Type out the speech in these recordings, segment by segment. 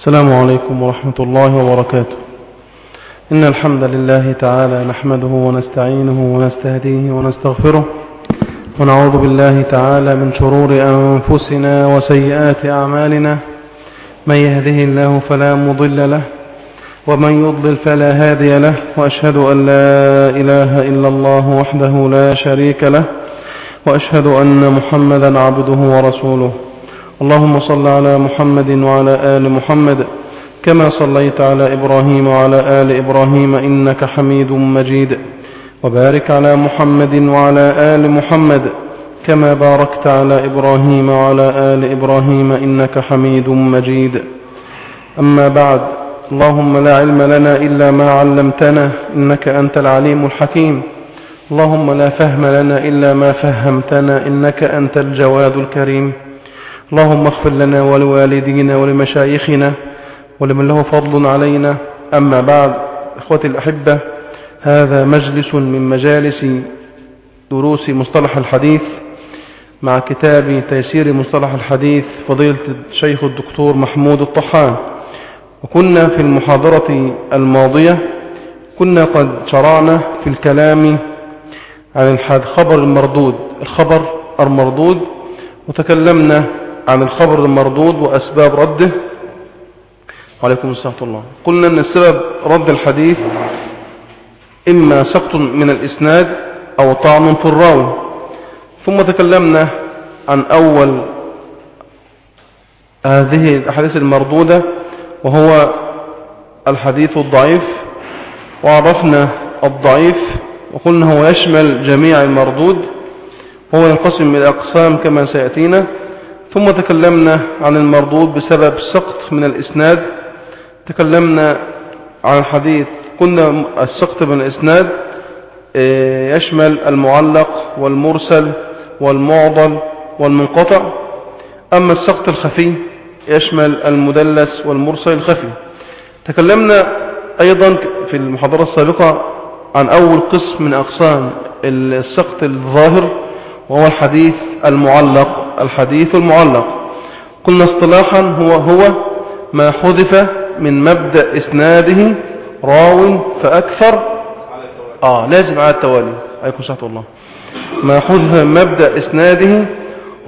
السلام عليكم ورحمة الله وبركاته. إن الحمد لله تعالى نحمده ونستعينه ونستهديه ونستغفره ونعوذ بالله تعالى من شرور أنفسنا وسيئات أعمالنا. من يهده الله فلا مضل له ومن يضلل فلا هادي له وأشهد أن لا إله إلا الله وحده لا شريك له وأشهد أن محمدا عبده ورسوله. اللهم صل على محمد وعلى آل محمد كما صليت على إبراهيم وعلى آل إبراهيم إنك حميد مجيد وبارك على محمد وعلى آل محمد كما باركت على إبراهيم وعلى آل إبراهيم إنك حميد مجيد أما بعد اللهم لا علم لنا إلا ما علمتنا إنك أنت العليم الحكيم. اللهم لا فهم لنا إلا ما فهمتنا إنك أنت الجواد الكريم. اللهم اغفر لنا ولوالدينا ولمشايخنا ولمن له فضل علينا. أما بعد إخوتي الأحبة هذا مجلس من مجالس دروس مصطلح الحديث مع كتاب تيسير مصطلح الحديث فضيلة الشيخ الدكتور محمود الطحان. وكنا في المحاضرة الماضية كنا قد شرعنا في الكلام عن الخبر المردود. الخبر المردود وتكلمنا عن الخبر المردود وأسباب رده. وعليكم السلام الله. قلنا أن السبب رد الحديث إما سقط من الإسناد أو طعن في الراوي. ثم تكلمنا عن أول هذه الأحاديث المردودة وهو الحديث الضعيف. وعرفنا الضعيف وقلنا هو يشمل جميع المردود. هو ينقسم إلى أقسام كما سيأتينا. ثم تكلمنا عن المردود بسبب سقط من الإسناد. تكلمنا عن الحديث كنا السقط من الإسناد يشمل المعلق والمرسل والمعضل والمنقطع. أما السقط الخفي يشمل المدلس والمرسل الخفي. تكلمنا أيضا في المحاضرة السابقة عن أول قسم من أقسام السقط الظاهر وهو الحديث المعلق. الحديث المعلق. قلنا اصطلاحا هو هو ما حذف من مبدأ إسناده راو فأكثر. آه لازم على التوالي. عليكم ساعة الله ما حذف من مبدأ إسناده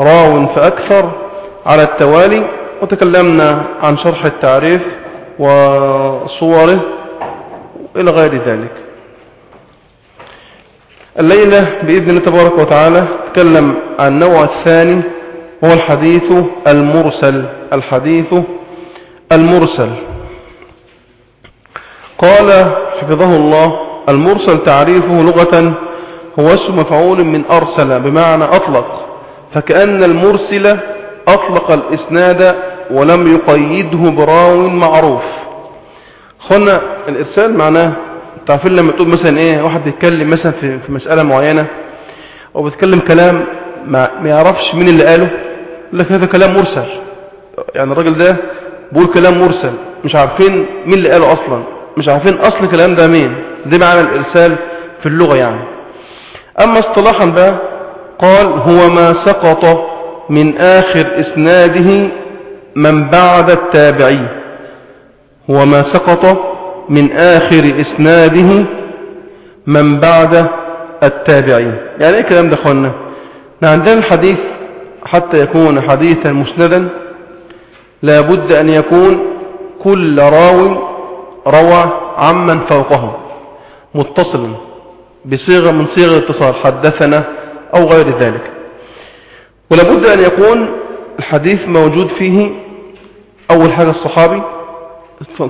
راو فأكثر على التوالي. وتكلمنا عن شرح التعريف وصوره إلى غير ذلك. الليلة بإذن الله تبارك وتعالى تكلم عن النوع الثاني هو الحديث المرسل الحديث المرسل. قال حفظه الله المرسل تعريفه لغة هو اسم مفعول من أرسل بمعنى أطلق. فكأن المرسل أطلق الإسناد ولم يقيده براو معروف. خلنا الإرسال معناه تعرفين لما تقول مثلا إيه واحد بيتكلم مثلا في, في مسألة معينة أو بيتكلم كلام ما يعرفش مين اللي قاله. يقول لك هذا كلام مرسل. يعني الراجل ده بيقول كلام مرسل. مش عارفين مين اللي قاله أصلا. مش عارفين أصل الكلام ده مين. ده معنى الإرسال في اللغة يعني. أما اصطلاحا بقى قال هو ما سقط من آخر إسناده من بعد التابعي. هو ما سقط من آخر إسناده من بعد التابعي. يعني إيه الكلام ده اخوانا عندنا الحديث حتى يكون حديثا مسندا لابد أن يكون كل راوي روى عمن فوقه متصلا بصيغة من صيغ الاتصال حدثنا أو غير ذلك. ولابد أن يكون الحديث موجود فيه أول حاجة الصحابي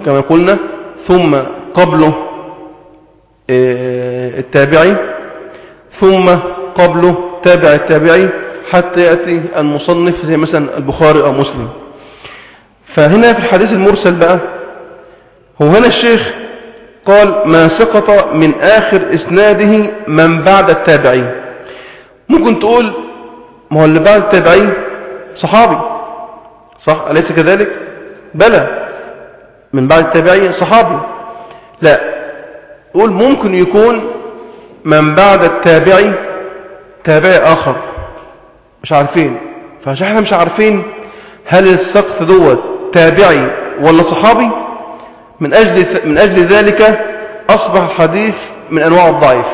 كما قلنا ثم قبله التابعي ثم قبله تابع التابعي حتى يأتي المصنف زي مثلا البخاري أو مسلم. فهنا في الحديث المرسل بقى هو هنا الشيخ قال ما سقط من آخر إسناده من بعد التابعي ممكن تقول ما هو اللي بعد التابعي صحابي. صح؟ أليس كذلك؟ بلى من بعد التابعي صحابي. لا قول ممكن يكون من بعد التابعي تابعي آخر. مش عارفين. فعشان إحنا مش عارفين هل السقط دوت تابعي ولا صحابي؟ من أجل, من أجل ذلك أصبح الحديث من أنواع الضعيف.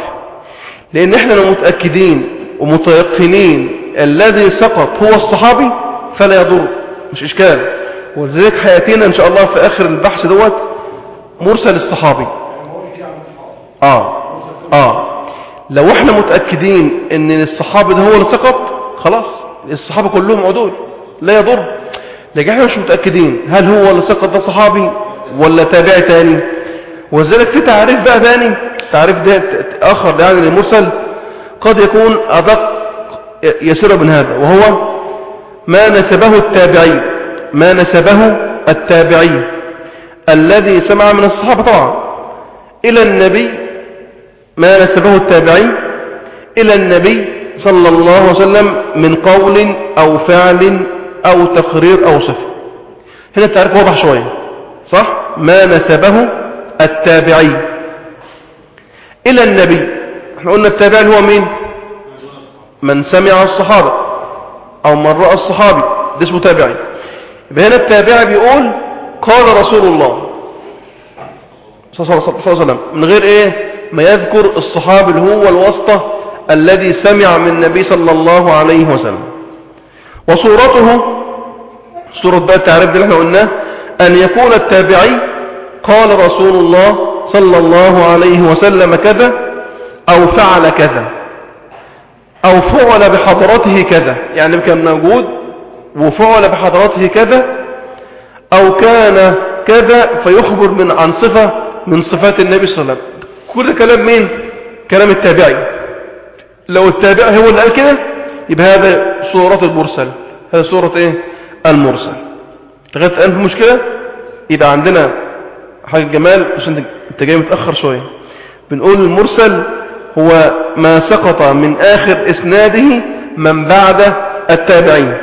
لأن إحنا متأكدين ومتيقنين الذي سقط هو الصحابي فلا يضر مش إشكال. ولذلك حياتنا إن شاء الله في آخر البحث دوت مرسل الصحابي. آه آه. لو إحنا متأكدين إن الصحابي ده هو اللي سقط خلاص الصحابة كلهم عدول لا يضر. لكن إحنا مش متأكدين هل هو اللي سقط ده صحابي ولا تابع تاني. وذلك في تعريف بقى تاني تعريف ده آخر يعني للمرسل قد يكون أدق يسير من هذا وهو ما نسبه التابعي ما نسبه التابعي الذي سمع من الصحابة طبعا. إلى النبي ما نسبه التابعي إلى النبي صلى الله عليه وسلم من قول أو فعل أو تقرير أو صفة. هنا التعريف واضح شوية صح؟ ما نسبه التابعي. إلى النبي. إحنا قلنا التابعي هو مين؟ من سمع الصحابة أو من رأى الصحابي. ده اسمه تابعي. يبقى هنا التابعي بيقول قال رسول الله صلى الله عليه وسلم من غير إيه؟ ما يذكر الصحابي اللي هو الواسطة الذي سمع من النبي صلى الله عليه وسلم. وصورته صورة بقى التعريف اللي إحنا قلناه أن يكون التابعي قال رسول الله صلى الله عليه وسلم كذا أو فعل كذا أو فعل بحضرته كذا. يعني كان موجود وفعل بحضرته كذا أو كان كذا فيخبر من عن صفة من صفات النبي صلى الله عليه وسلم. كل كلام مين؟ كلام التابعي. لو التابعي هو اللي قال كده يبقى هذا صورة المرسل. هذا صورة إيه؟ المرسل. لغاية الآن في مشكلة؟ يبقى عندنا حاجة جمال عشان أنت جاي متأخر شوية. بنقول المرسل هو ما سقط من آخر إسناده من بعد التابعين.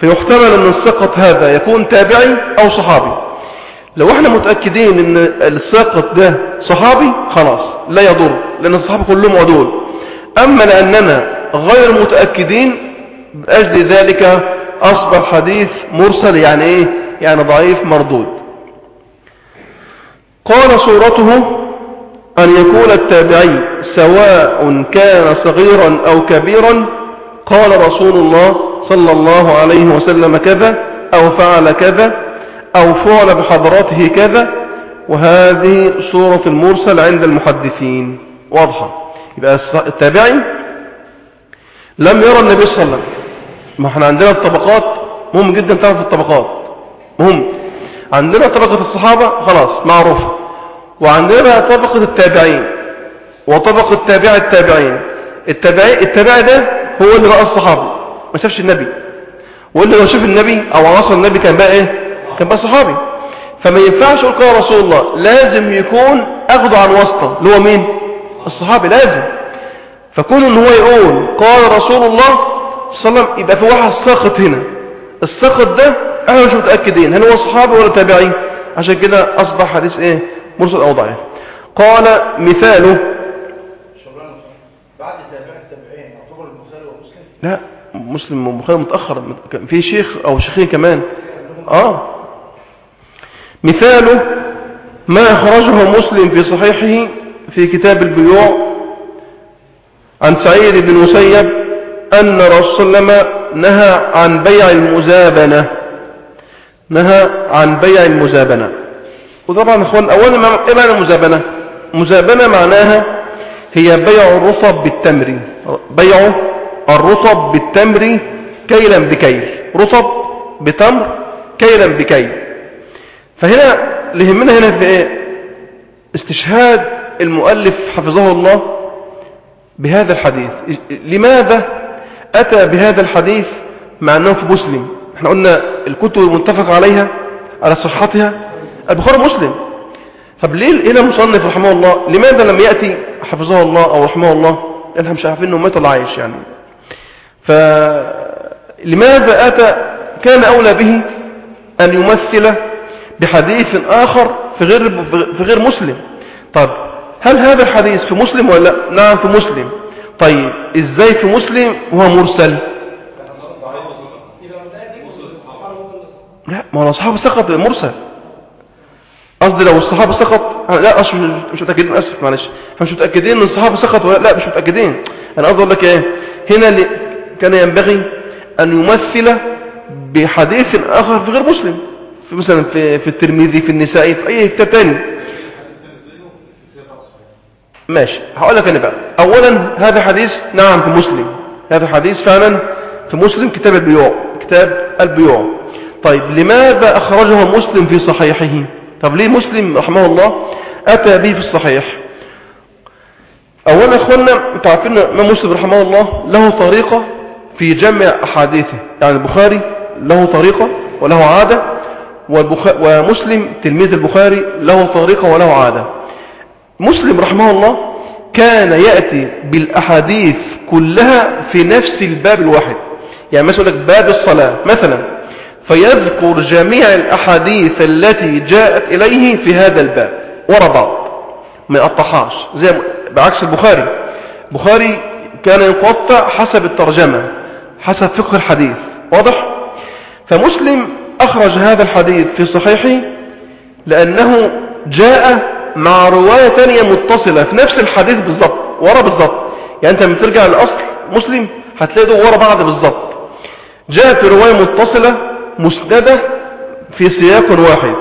فيحتمل أن السقط هذا يكون تابعي أو صحابي. لو إحنا متأكدين إن الساقط ده صحابي خلاص لا يضر لأن الصحابة كلهم عدول. أما لأننا غير متأكدين بأجل ذلك أصبح حديث مرسل يعني إيه؟ يعني ضعيف مردود. قال صورته أن يكون التابعي سواء كان صغيرا أو كبيرا قال رسول الله صلى الله عليه وسلم كذا أو فعل كذا أو فعل بحضراته كذا. وهذه صورة المرسل عند المحدثين واضحة. يبقى التابعي لم يرى النبي صلى الله عليه وسلم. ما إحنا عندنا الطبقات مهم جدا تعرف الطبقات. مهم. عندنا طبقة الصحابة خلاص معروفة. وعندنا طبقة التابعين. وطبقة تابع التابعين. التابعي التابعي ده هو اللي رأى الصحابة ما شافش النبي. واللي لو شاف النبي أو عصر النبي كان بقى إيه؟ كان بقى صحابي. فما ينفعش يقول قال رسول الله لازم يكون اخده عن واسطة اللي هو مين؟ الصحابي لازم. فكون إن هو يقول قال رسول الله صلى الله عليه وسلم يبقى في واحد ساقط هنا. الساقط ده إحنا مش متأكدين هل هو صحابي ولا تابعي عشان كده أصبح حديث إيه؟ مرسل أو ضعيف. قال مثاله. بعد تابع التابعين يعتبر البخاري ومسلم لا مسلم وبخاري متأخر. كان في شيخ أو شيخين كمان. آه. مثاله ما أخرجه مسلم في صحيحه في كتاب البيوع عن سعيد بن مسيب أن رسول الله نهى عن بيع المزابنة. نهى عن بيع المزابنة. وطبعا أخوان اولا ما معنى المزابنة؟ مزابنة معناها هي بيع الرطب بالتمر. بيع الرطب بالتمر كيلا بكيل. رطب بتمر كيلا بكيل. فهنا اللي يهمنا هنا في إيه استشهاد المؤلف حفظه الله بهذا الحديث. لماذا أتى بهذا الحديث مع أنه في مسلم؟ إحنا قلنا الكتب المتفق عليها على صحتها البخاري مسلم طب ليه هنا مصنف رحمه الله؟ لماذا لم يأتي؟ حفظه الله أو رحمه الله؟ لأن إحنا مش عارفين إنه مات ولا عايش يعني. فلماذا أتى؟ كان أولى به أن يمثل بحديث آخر في غير, في غير مسلم. طب هل هذا الحديث في مسلم ولا لا؟ نعم في مسلم. طيب إزاي في مسلم وهو مرسل؟ لا ما هو اصحاب سقط مرسل. قصدي لو الصحابة سقط لا مش متأكدين أسف معلش. إحنا مش متأكدين إن الصحابة سقط ولا لا مش متأكدين. أنا قصدي أقول لك إيه؟ هنا اللي كان ينبغي أن يمثل بحديث آخر في غير مسلم. في مثلا في في الترمذي في النسائي في أي كتاب تاني. ماشي. هقول لك أنا بقى. أولا هذا حديث نعم في مسلم. هذا حديث فعلا في مسلم كتاب البيوع كتاب البيوع. طيب لماذا أخرجه مسلم في صحيحه؟ طب ليه مسلم رحمه الله أتى به في الصحيح؟ أولا أخوانا تعرفين ما مسلم رحمه الله له طريقة في جمع أحاديثه. يعني البخاري له طريقة وله عادة ومسلم تلميذ البخاري له طريقة وله عادة. مسلم رحمه الله كان يأتي بالأحاديث كلها في نفس الباب الواحد. يعني مثلا باب الصلاة مثلا فيذكر جميع الأحاديث التي جاءت إليه في هذا الباب ورا بعض ما يقطعهاش زي بعكس البخاري. البخاري كان يقطع حسب الترجمة حسب فقه الحديث. واضح؟ فمسلم أخرج هذا الحديث في صحيحه لأنه جاء مع رواية تانية متصلة في نفس الحديث بالضبط ورا بالضبط يعني أنت لما ترجع للأصل مسلم هتلاقي ده ورا بعض بالضبط جاء في رواية متصلة مسندة في سياق واحد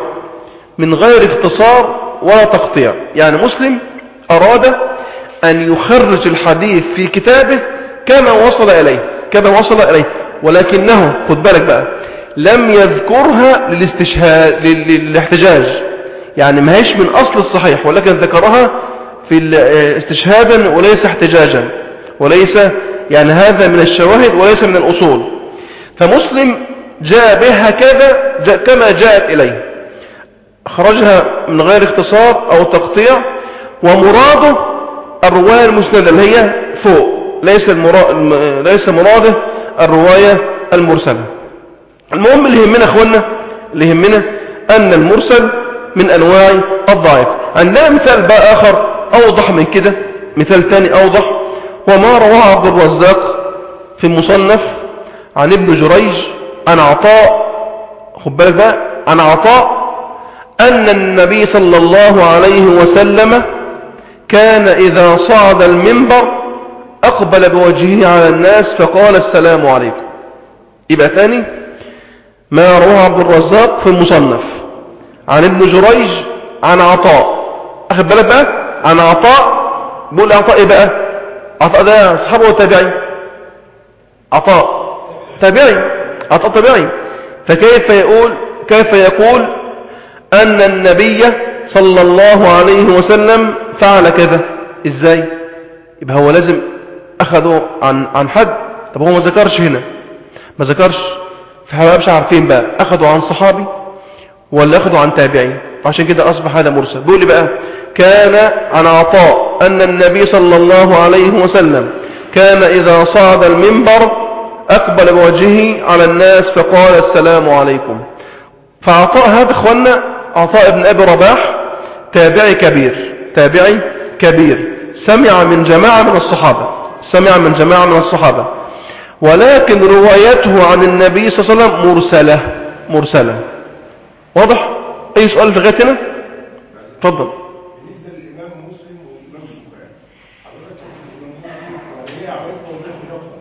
من غير اختصار ولا تقطيع. يعني مسلم أراد أن يخرج الحديث في كتابه كما وصل إليه كما وصل إليه. ولكنه خد بالك بقى لم يذكرها للاستشهاد للاحتجاج. يعني ما هيش من أصل الصحيح ولكن ذكرها في استشهادا وليس احتجاجا وليس يعني هذا من الشواهد وليس من الأصول. فمسلم جاء بها هكذا جاء كما جاءت إليه. خرجها من غير اختصار أو تقطيع ومراده الرواية المسندة اللي هي فوق ليس, المرا... ليس مراده الرواية المرسلة. المهم اللي يهمنا أخوانا اللي يهمنا أن المرسل من أنواع الضعيف عندنا مثال بقى آخر أوضح من كده مثال تاني أوضح. وما رواه عبد الرزاق في المصنف عن ابن جريج عن عطاء. خد بالك بقى عن عطاء. أن النبي صلى الله عليه وسلم كان إذا صعد المنبر أقبل بوجهه على الناس فقال السلام عليكم. يبقى تاني ما رواه عبد الرزاق في المصنف. عن ابن جريج عن عطاء. أخذ بالك بقى؟ عن عطاء. بيقول عطاء إيه بقى؟ عطاء ده أصحابه وتابعي. عطاء. تابعي. عطاء تابعي. فكيف يقول كيف يقول؟ أن النبي صلى الله عليه وسلم فعل كذا. إزاي؟ يبقى هو لازم أخذه عن, عن حد. طب هو ما ذكرش هنا. ما ذكرش. فحباب مش عارفين بقى. أخذوا عن صحابي. ولا أخذوا عن تابعي فعشان كده أصبح هذا مرسل. بيقول بقى كان عن عطاء أن النبي صلى الله عليه وسلم كان إذا صعد المنبر أقبل بوجهه على الناس فقال السلام عليكم. فعطاء هذا أخوانا عطاء ابن أبي رباح تابعي كبير. تابعي كبير. سمع من جماعة من الصحابة. سمع من جماعة من الصحابة. ولكن روايته عن النبي صلى الله عليه وسلم مرسلة. مرسلة. واضح؟ أي سؤال لغاية هنا؟ تفضل بالنسبة للامام مسلم والامام البخاري حضرتك الامام مسلم هي عمليه توضيح مش أكتر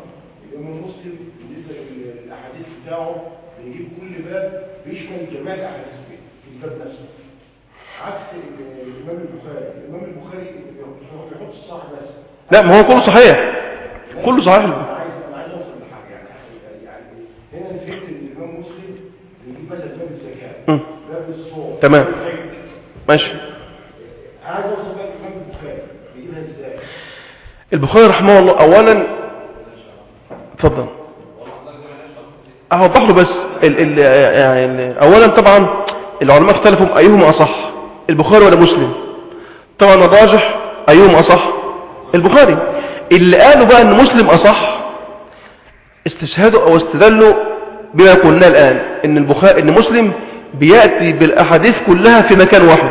الامام مسلم بالنسبة للاحاديث بتاعه بيجيب كل باب بيشمل جميع الاحاديث في الباب نفسه عكس ال- الامام البخاري الامام البخاري بيحط الصح بس لا ما هو كله صحيح. كله صحيح أنا عايز أنا عايز اوصل لحاجه يعني يعني هنا أنا فهمت ان الامام مسلم بيجيب مثلا باب الزكاه مم. باب الصوم تمام. ماشي. البخاري رحمه الله أولا اتفضل. أوضح له بس. ال ال يعني أولا طبعا العلماء اختلفوا أيهما أصح البخاري ولا مسلم؟ طبعا الراجح أيهما أصح؟ البخاري. اللي قالوا بقى أن مسلم أصح استشهدوا أو استدلوا بما قلنا الآن أن, البخاري إن مسلم بيأتي بالأحاديث كلها في مكان واحد.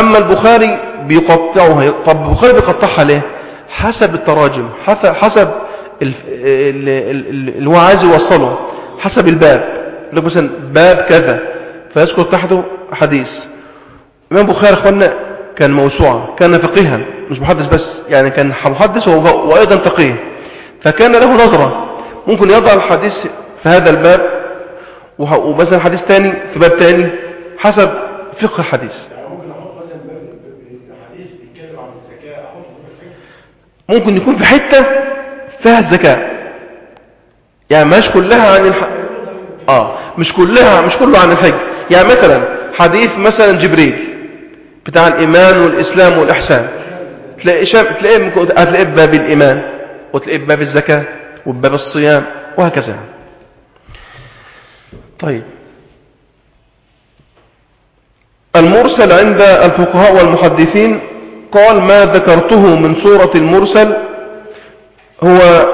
أما البخاري بيقطعها طب البخاري بيقطعها ليه؟ حسب التراجم حسب حسب ال- ال- ال- ال- اللي هو عايز يوصله حسب الباب. لك مثلا باب كذا فيذكر تحته حديث. الإمام البخاري أخوانا كان موسوعة كان فقيها مش محدث بس يعني كان محدث وأيضا فقيه. فكان له نظرة ممكن يضع الحديث في هذا الباب ومثلا حديث تاني في باب تاني حسب فقه الحديث. ممكن باب باب- يكون في حتة فيها الزكاة. يعني مش كلها عن الح... آه مش كلها مش كله عن الحج. يعني مثلا حديث مثلا جبريل بتاع الإيمان والإسلام والإحسان. تلاقي شام... تلاقيه هتلاقيه بباب الإيمان وتلاقيه بباب الزكاة وبباب الصيام وهكذا. طيب. المرسل عند الفقهاء والمحدثين قال ما ذكرته من سورة المرسل هو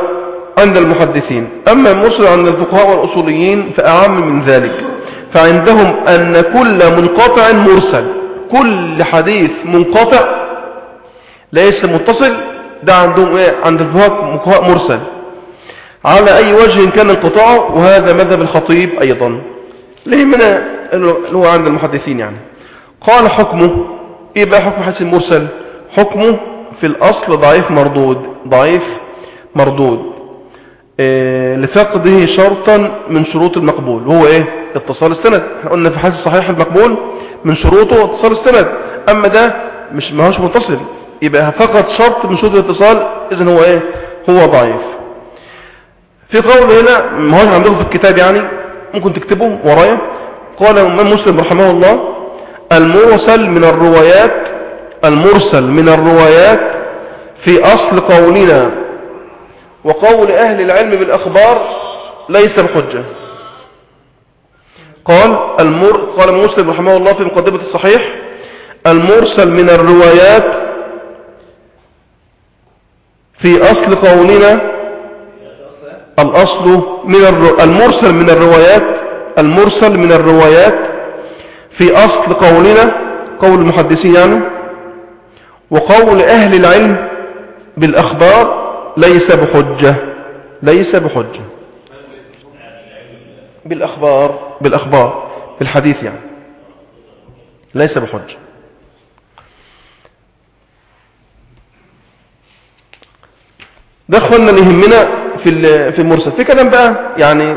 عند المحدثين. أما المرسل عند الفقهاء والأصوليين فأعم من ذلك. فعندهم أن كل منقطع مرسل. كل حديث منقطع ليس متصل. ده عندهم إيه؟ عند الفقهاء مرسل. على أي وجه كان انقطاعه وهذا مذهب الخطيب أيضا. ليه من اللي هو عند المحدثين يعني. قال حكمه إيه بقى حكم حديث المرسل؟ حكمه في الأصل ضعيف مردود ضعيف مردود. إيه لفقده شرطا من شروط المقبول. وهو إيه؟ اتصال السند. إحنا قلنا في حديث الصحيح المقبول من شروطه اتصال السند. أما ده مش ما هوش متصل. يبقى فقط شرط من شروط الاتصال إذن هو إيه؟ هو ضعيف. في قول هنا ما هوش عندكم في الكتاب يعني ممكن تكتبه ورايا. قال الإمام مسلم رحمه الله المرسل من الروايات المرسل من الروايات في أصل قولنا وقول أهل العلم بالأخبار ليس بحجة. قال المر قال مسلم رحمه الله في مقدمة الصحيح المرسل من الروايات في أصل قولنا الأصل من الر... المرسل من الروايات المرسل من الروايات في أصل قولنا قول المحدثين يعني وقول أهل العلم بالأخبار ليس بحجة ليس بحجة. بالأخبار بالأخبار بالحديث يعني ليس بحجة. ده اخوانا اللي يهمنا في في المرسل. في كلام بقى يعني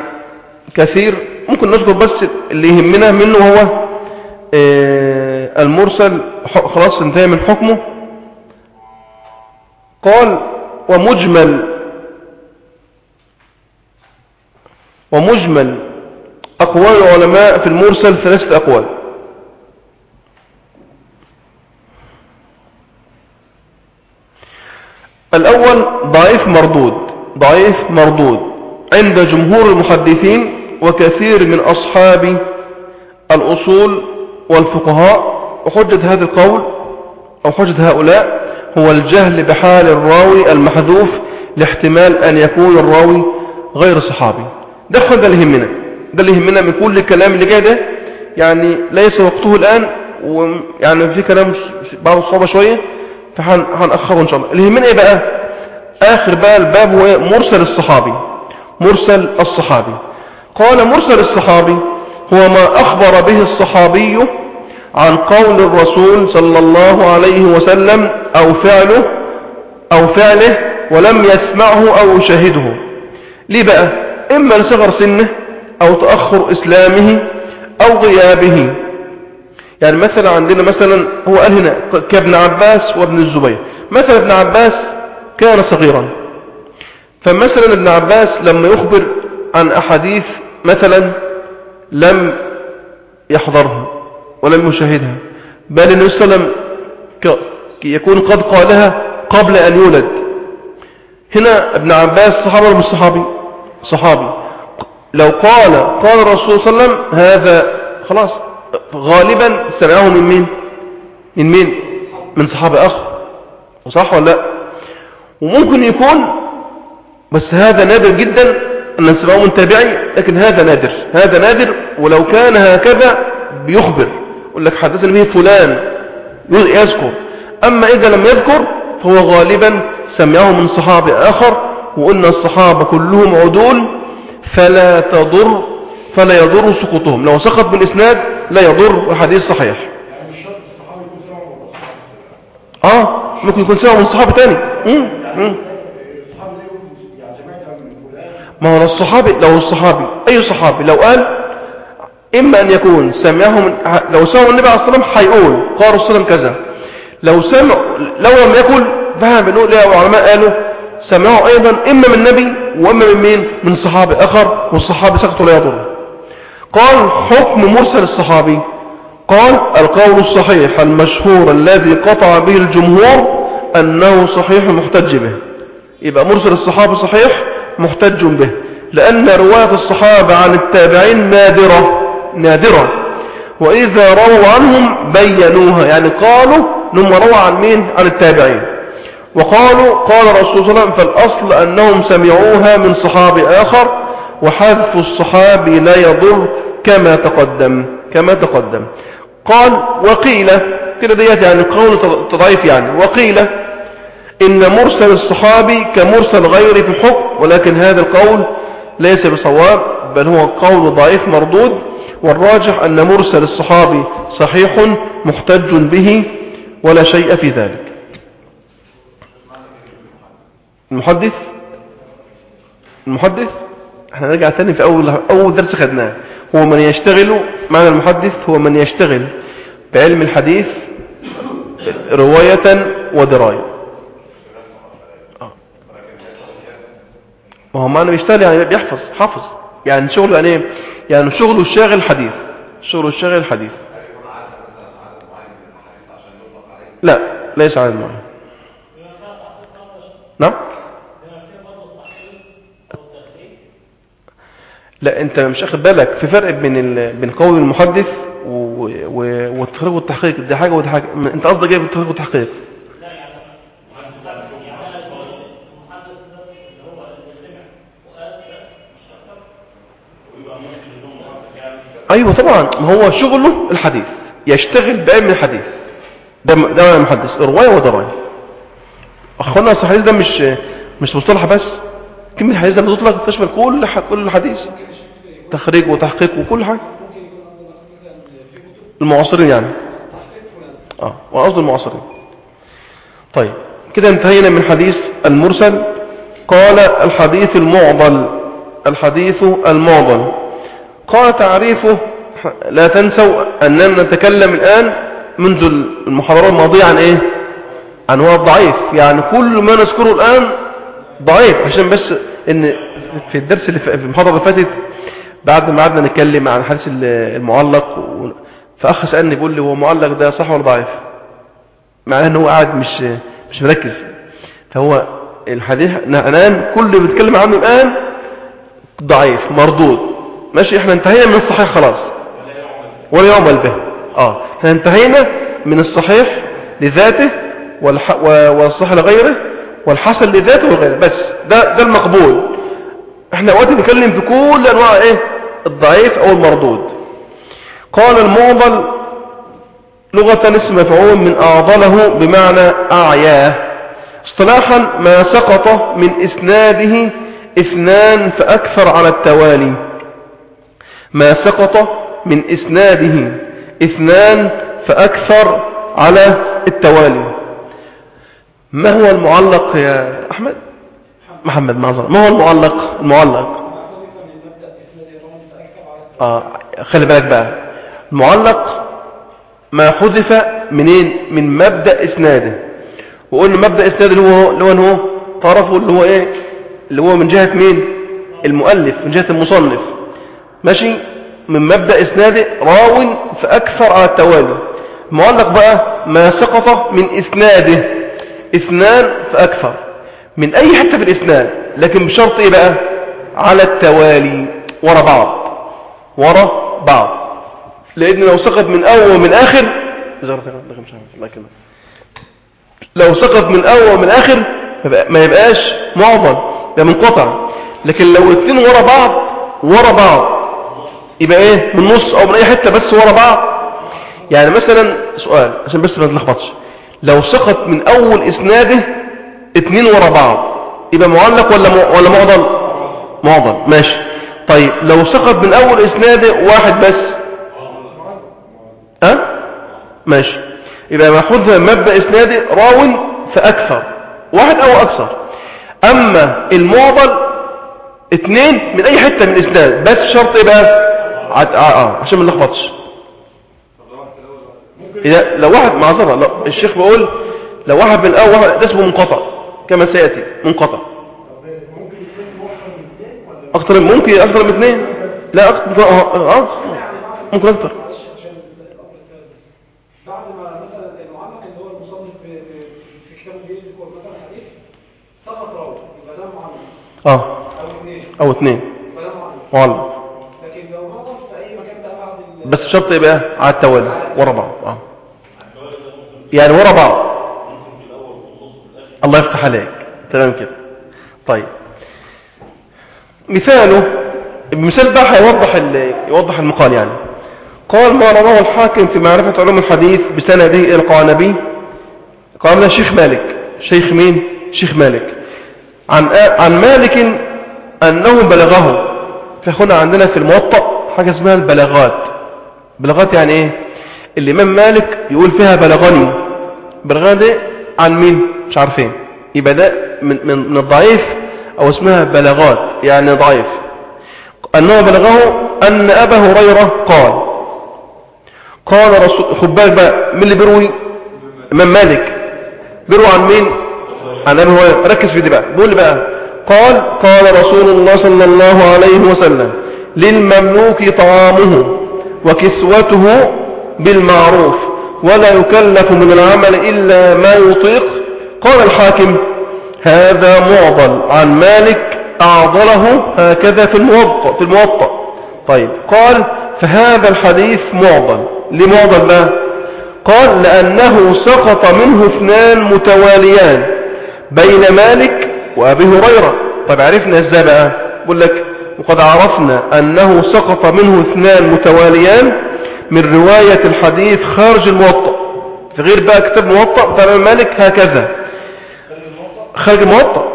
كثير ممكن نذكر بس اللي يهمنا منه هو المرسل خلاص انتهى من حكمه. قال ومجمل ومجمل أقوال العلماء في المرسل ثلاثة أقوال. الأول ضعيف مردود ضعيف مردود عند جمهور المحدثين وكثير من أصحاب الأصول والفقهاء وحجة هذا القول أو حجة هؤلاء هو الجهل بحال الراوي المحذوف لاحتمال أن يكون الراوي غير صحابي. ده ده اللي يهمنا ده اللي يهمنا من كل الكلام اللي جاي ده. يعني ليس وقته الآن ويعني في كلام بعض صعوبة شوية فهنأخره إن شاء الله. اللي يهمنا إيه بقى؟ آخر بقى الباب هو مرسل الصحابي. مرسل الصحابي. قال مرسل الصحابي هو ما أخبر به الصحابي عن قول الرسول صلى الله عليه وسلم أو فعله أو فعله ولم يسمعه أو يشاهده. ليه بقى؟ إما لصغر سنه أو تأخر إسلامه أو غيابه. يعني مثلا عندنا مثلا هو قال هنا كابن عباس وابن الزبير. مثلا ابن عباس كان صغيرا. فمثلا ابن عباس لما يخبر عن أحاديث مثلا لم يحضرها ولم يشاهدها بل النبي صلى الله عليه وسلم يكون قد قالها قبل أن يولد. هنا ابن عباس صحابي ولا مش صحابي؟ صحابي. لو قال قال الرسول صلى الله عليه وسلم هذا خلاص غالبا سمعه من مين؟ من مين؟ من صحابي آخر صح ولا لا؟ وممكن يكون بس هذا نادر جدا أن نسمعه من تابعي لكن هذا نادر هذا نادر ولو كان هكذا بيخبر يقول لك حدثني به فلان يذكر أما إذا لم يذكر فهو غالبا سمعه من صحابي آخر وقلنا الصحابة كلهم عدول فلا تضر فلا يضر سقوطهم لو سقط بالإسناد لا يضر الحديث صحيح. يعني آه ممكن يكون سمع من صحابي تاني. مم. ما هو لو الصحابي؟ لو الصحابي. أي صحابي؟ لو قال إما أن يكون سمعه من لو سمع النبي عليه الصلاه والسلام هيقول قال الله كذا. لو سمع لو لم يقل فهم بنقول إيه العلماء قالوا سمعه أيضا إما من النبي وإما من مين؟ من صحابي آخر والصحابي سكتوا لا يضر. قال حكم مرسل الصحابي. قال القول الصحيح المشهور الذي قطع به الجمهور أنه صحيح محتج به. يبقى مرسل الصحابة صحيح محتج به. لأن رواية الصحابة عن التابعين نادرة نادرة. وإذا رووا عنهم بينوها. يعني قالوا انهم رووا عن مين؟ عن التابعين. وقالوا قال صلى الله فالأصل أنهم سمعوها من صحابي آخر وحذف الصحابي لا يضر كما تقدم كما تقدم. قال وقيل كده ديت يعني قول تضعيف يعني وقيل إن مرسل الصحابي كمرسل غيره في الحكم ولكن هذا القول ليس بصواب بل هو قول ضعيف مردود والراجح أن مرسل الصحابي صحيح محتج به ولا شيء في ذلك. المحدث؟ المحدث؟ إحنا نرجع تاني في أول, أول درس خدناه. هو من يشتغل معنى المحدث هو من يشتغل بعلم الحديث رواية ودراية. ما هو معنى بيشتغل يعني بيحفظ حافظ. يعني شغله يعني إيه؟ يعني شغله الشاغل حديث شغله الشاغل حديث لا ليس عدد معين نعم؟ لا انت مش اخد بالك في فرق بين. بين قول المحدث و... و... والتخريج والتحقيق. دي حاجة ودي حاجة. انت قصدك إيه بالتخريج والتحقيق؟ أيوه طبعا. ما هو شغله الحديث. يشتغل بعلم الحديث. ده ده المحدث. رواية ودرايه اخوانا اصل الحديث ده مش مش مصطلح بس. كلمة الحديث ده بتطلق تشمل كل كل الحديث تخريج وتحقيق وكل حاجة. المعاصرين يعني. آه وقصد المعاصرين. طيب كده انتهينا من حديث المرسل. قال الحديث المعضل. الحديث المعضل. قال تعريفه لا تنسوا أننا نتكلم الآن منذ المحاضرة الماضية عن إيه؟ عن هو الضعيف يعني كل ما نذكره الآن ضعيف. عشان بس إن في الدرس اللي في المحاضرة اللي فاتت بعد ما قعدنا نتكلم عن حديث المعلق فأخ سألني بيقول لي هو معلق ده صح ولا ضعيف؟ معناه إن هو قاعد مش مش مركز. فهو الحديث الآن كل اللي بنتكلم عنه الآن ضعيف مردود. ماشي إحنا انتهينا من الصحيح خلاص. ولا يعمل به. آه. إحنا انتهينا من الصحيح لذاته. والصحيح لغيره والحسن لذاته وغيره. بس ده ده المقبول. إحنا وقت نتكلم في كل أنواع إيه؟ الضعيف أو المردود. قال المعضل لغة اسم مفعول من أعضله بمعنى أعياه. اصطلاحا ما سقط من إسناده اثنان فأكثر على التوالي. ما سقط من إسناده اثنان فأكثر على التوالي. ما هو المعلق يا أحمد؟ محمد معذر ما هو المعلق؟ المعلق. آه خلي بالك بقى. المعلق ما حذف منين؟ من مبدأ إسناده. وقلنا مبدأ إسناده اللي هو اللي هو, طرفه اللي هو إيه؟ اللي هو من جهة مين؟ المؤلف من جهة المصنف. ماشي؟ من مبدأ إسناده راو فأكثر على التوالي. المعلق بقى ما سقط من إسناده. اثنان فأكثر من أي حتة في الإسناد لكن بشرط إيه بقى؟ على التوالي ورا بعض. ورا بعض. لأن لو سقط من أول ومن آخر لو سقط من أول ومن آخر ما يبقاش معضل ده منقطع. لكن لو اتنين ورا بعض ورا بعض. يبقى إيه؟ من نص أو من أي حتة بس ورا بعض. يعني مثلا سؤال عشان بس ما نتلخبطش. لو سقط من أول إسناده اتنين ورا بعض. يبقى معلق ولا. ولا معضل؟ معضل. ماشي. طيب لو سقط من أول إسناده واحد بس. أه؟ ماشي. يبقى مأخوذ مبدأ إسنادي راو فأكثر. واحد أو أكثر. أما المعضل اثنين من أي حتة من الإسناد. بس شرط إيه بقى؟ عد... آه آه عشان ما نلخبطش. إذا لو واحد معذرة الشيخ بيقول لو واحد من الأول واحد ده اسمه منقطع كما سيأتي منقطع. أكتر ممكن أكتر من اثنين. لا أكتر آه آه ممكن أكتر. سقط راوي يبقى ده آه. أو اثنين. أو اثنين يبقى ده معلق معلق لكن لو نقط في اي مكان بقى بعد ال- بس شرط إيه بقى؟ على التوالي ورا بعض آه. يعني ورا بعض. الله يفتح عليك. تمام كده. طيب. مثاله المثال بقى هيوضح يوضح المقال يعني. قال ما رواه الحاكم في معرفة علوم الحديث بسنده إلى القعنبي قال ده شيخ مالك. شيخ مين؟ شيخ مالك. عن عن مالك أنه بلغه. فهنا عندنا في الموطأ حاجة اسمها البلاغات. بلاغات يعني إيه؟ الامام مالك يقول فيها بلغني. بلغني دي عن مين؟ مش عارفين. يبقى ده من, من, من الضعيف أو اسمها بلاغات يعني ضعيف. أنه بلغه أن أبا هريرة قال قال رسول خد بالك بقى مين اللي بيروي؟ إمام مالك. بيروي عن مين؟ عن أبي هريرة. ركز في دي بقى. بيقول لي بقى قال قال رسول الله صلى الله عليه وسلم للمملوك طعامه. وكسوته بالمعروف ولا يكلف من العمل إلا ما يطيق. قال الحاكم هذا معضل عن مالك أعضله هكذا في الموطأ في الموطأ. طيب قال فهذا الحديث معضل. ليه معضل بقى قال لأنه سقط منه اثنان متواليان بين مالك وأبي هريرة. طيب عرفنا إزاي بقى بقول لك وقد عرفنا أنه سقط منه اثنان متواليان من رواية الحديث خارج الموطأ. في غير بقى كتاب موطأ بتاع مالك هكذا. خارج الموطأ؟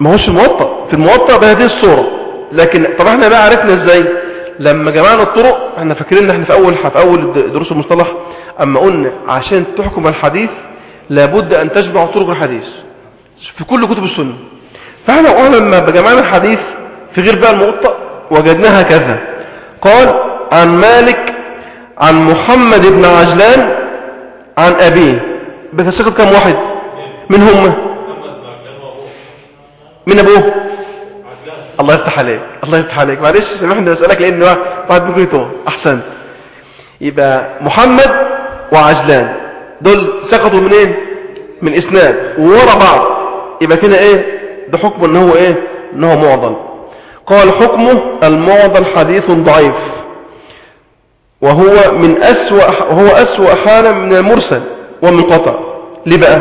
ما هوش الموطأ. في الموطأ بهذه الصورة. لكن طب إحنا بقى عرفنا إزاي؟ لما جمعنا الطرق إحنا فاكرين إن إحنا في أول في أول دروس المصطلح. أما قلنا عشان تحكم الحديث لابد أن تجمع طرق الحديث. في كل كتب السنة. فإحنا قلنا لما جمعنا الحديث في غير بقى الموطأ وجدناها كذا. قال عن مالك عن محمد بن عجلان عن أبيه. بكسكت كم واحد؟ من هم من أبوه. الله يفتح عليك الله يفتح عليك. معلش سامحني بسألك لأن ممكن يتوه أحسن. يبقى محمد وعجلان. دول سقطوا منين؟ من إسناد. وورا بعض. يبقى كده إيه؟ ده حكمه إن هو إيه؟ إن هو معضل. قال حكمه المعضل حديث ضعيف. وهو من أسوأ وهو أسوأ حالا من المرسل ومنقطع. ليه بقى؟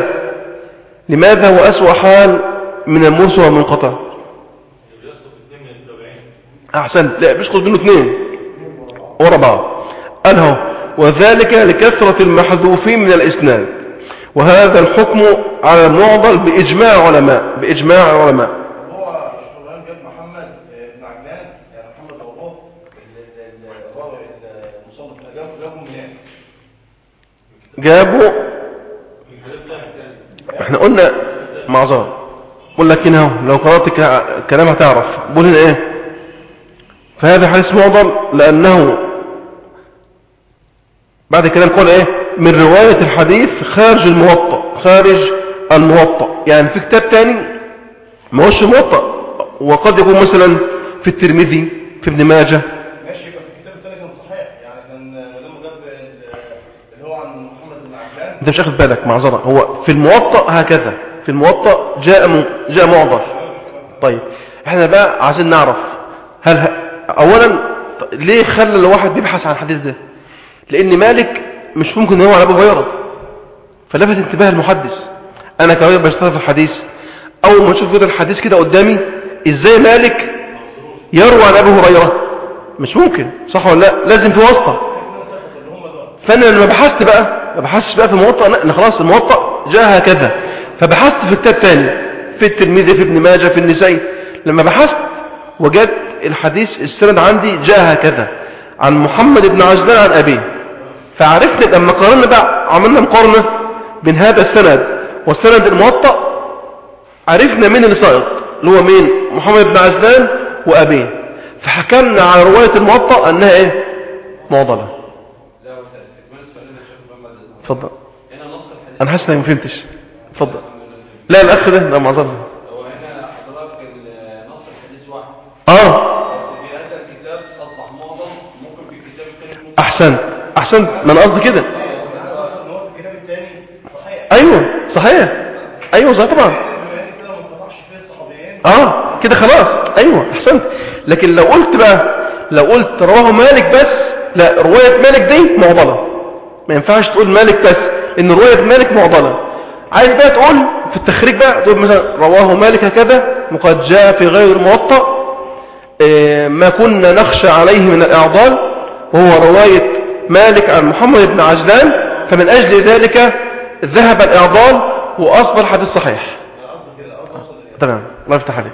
لماذا هو أسوأ حال من المرسل والمنقطع أحسن. لا بيسقط منه اثنين. ورا بعض. قال هو وذلك لكثرة المحذوفين من الإسناد. وهذا الحكم على المعضل بإجماع علماء بإجماع العلماء هو شغلان جاب محمد بن عجلان يعني محمد الله الراوي المصنف ده جابه جابه منين؟ جابوا إحنا قلنا معذرة. بقول لك هنا لو قرأت ك- كلام هتعرف بقول هنا إيه؟ فهذا حديث معضل لأنه بعد الكلام قال إيه؟ من رواية الحديث خارج الموطأ خارج الموطأ. يعني في كتاب تاني ما هوش موطأ. وقد يكون مثلا في الترمذي في ابن ماجه ماشي يبقى في الكتاب الثاني كان صحيح يعني كان لما جاب ال- اللي هو عن محمد بن عجلان انت مش اخد بالك معذرة هو في الموطأ هكذا. في الموطأ جاء م- جاء معضل. طيب إحنا بقى عايزين نعرف هل ه... اولا ليه خلى الواحد بيبحث عن الحديث ده؟ لأن مالك مش ممكن هو على أبو هريرة. فلفت انتباه المحدث. أنا كراجل بشتغل في الحديث. أول ما أشوف كده الحديث كده قدامي إزاي مالك يروى عن ابي هريرة؟ مش ممكن. صح ولا لا؟ لازم في واسطة. فأنا لما بحثت بقى ما بحثتش بقى في الموطأ لا أنا خلاص الموطأ جاء هكذا فبحثت في كتاب تاني في الترمذي في ابن ماجه في النسائي. لما بحثت وجدت الحديث السند عندي جاء هكذا عن محمد بن عجلان عن أبيه. فعرفنا لما قارنا بقى عملنا مقارنة بين هذا السند والسند الموطأ عرفنا مين اللي ساقط اللي هو مين؟ محمد بن عجلان وأبيه. فحكمنا على رواية الموطأ أنها إيه؟ معضلة لا واستكمال سؤالنا يا شيخ محمد اتفضل. أنا حاسس إني ما فهمتش. اتفضل. لا الأخ ده. لا معذرة هو هنا حضرتك ال- نص الحديث واحد. آه. بس في هذا الكتاب أصبح معظم ممكن في الكتاب الثاني يكون أحسنت. أحسنت. ما أنا قصدي كده. أنا الكتاب الثاني صحيح. أيوه صحيح طبعا. آه كده خلاص. أيوه أحسنت. لكن لو قلت بقى لو قلت رواه مالك بس لا رواية مالك دي معضلة. ما ينفعش تقول مالك بس ان رواية مالك معضلة عايز بقى تقول في التخريج بقى تقول مثلا رواه مالك هكذا وقد جاء في غير الموطأ آه، ما كنا نخشى عليه من الإعضال وهو رواية مالك عن محمد بن عجلان فمن أجل ذلك ذهب الإعضال وأصبح الحديث صحيح؟ تمام الله يفتح عليك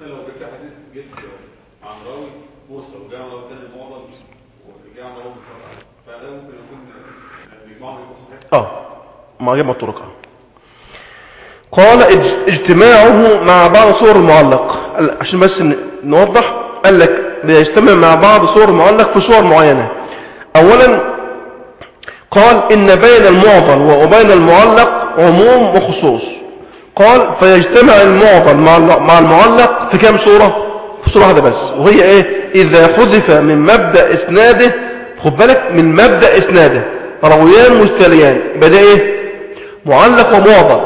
لو جبت حديث جبت عن راوي مرسل وجاء راوي تاني معضل وجاء عن راوي بسرعة فده ممكن يكون بيجمعهم يبقى صحيح آه ما جمع الطرق آه. قال اج- اجتماعه مع بعض صور المعلق. عشان بس نوضح قال لك بيجتمع مع بعض صور المعلق في صور معينة. اولا قال إن بين المعضل وبين المعلق عموم وخصوص. قال فيجتمع المعضل مع الم- مع المعلق في كام صورة؟ في صورة واحدة بس. وهي إيه؟ إذا حذف من مبدأ إسناده خد بالك من مبدأ إسناده. رويان مستليان ده إيه؟ معلق ومعضل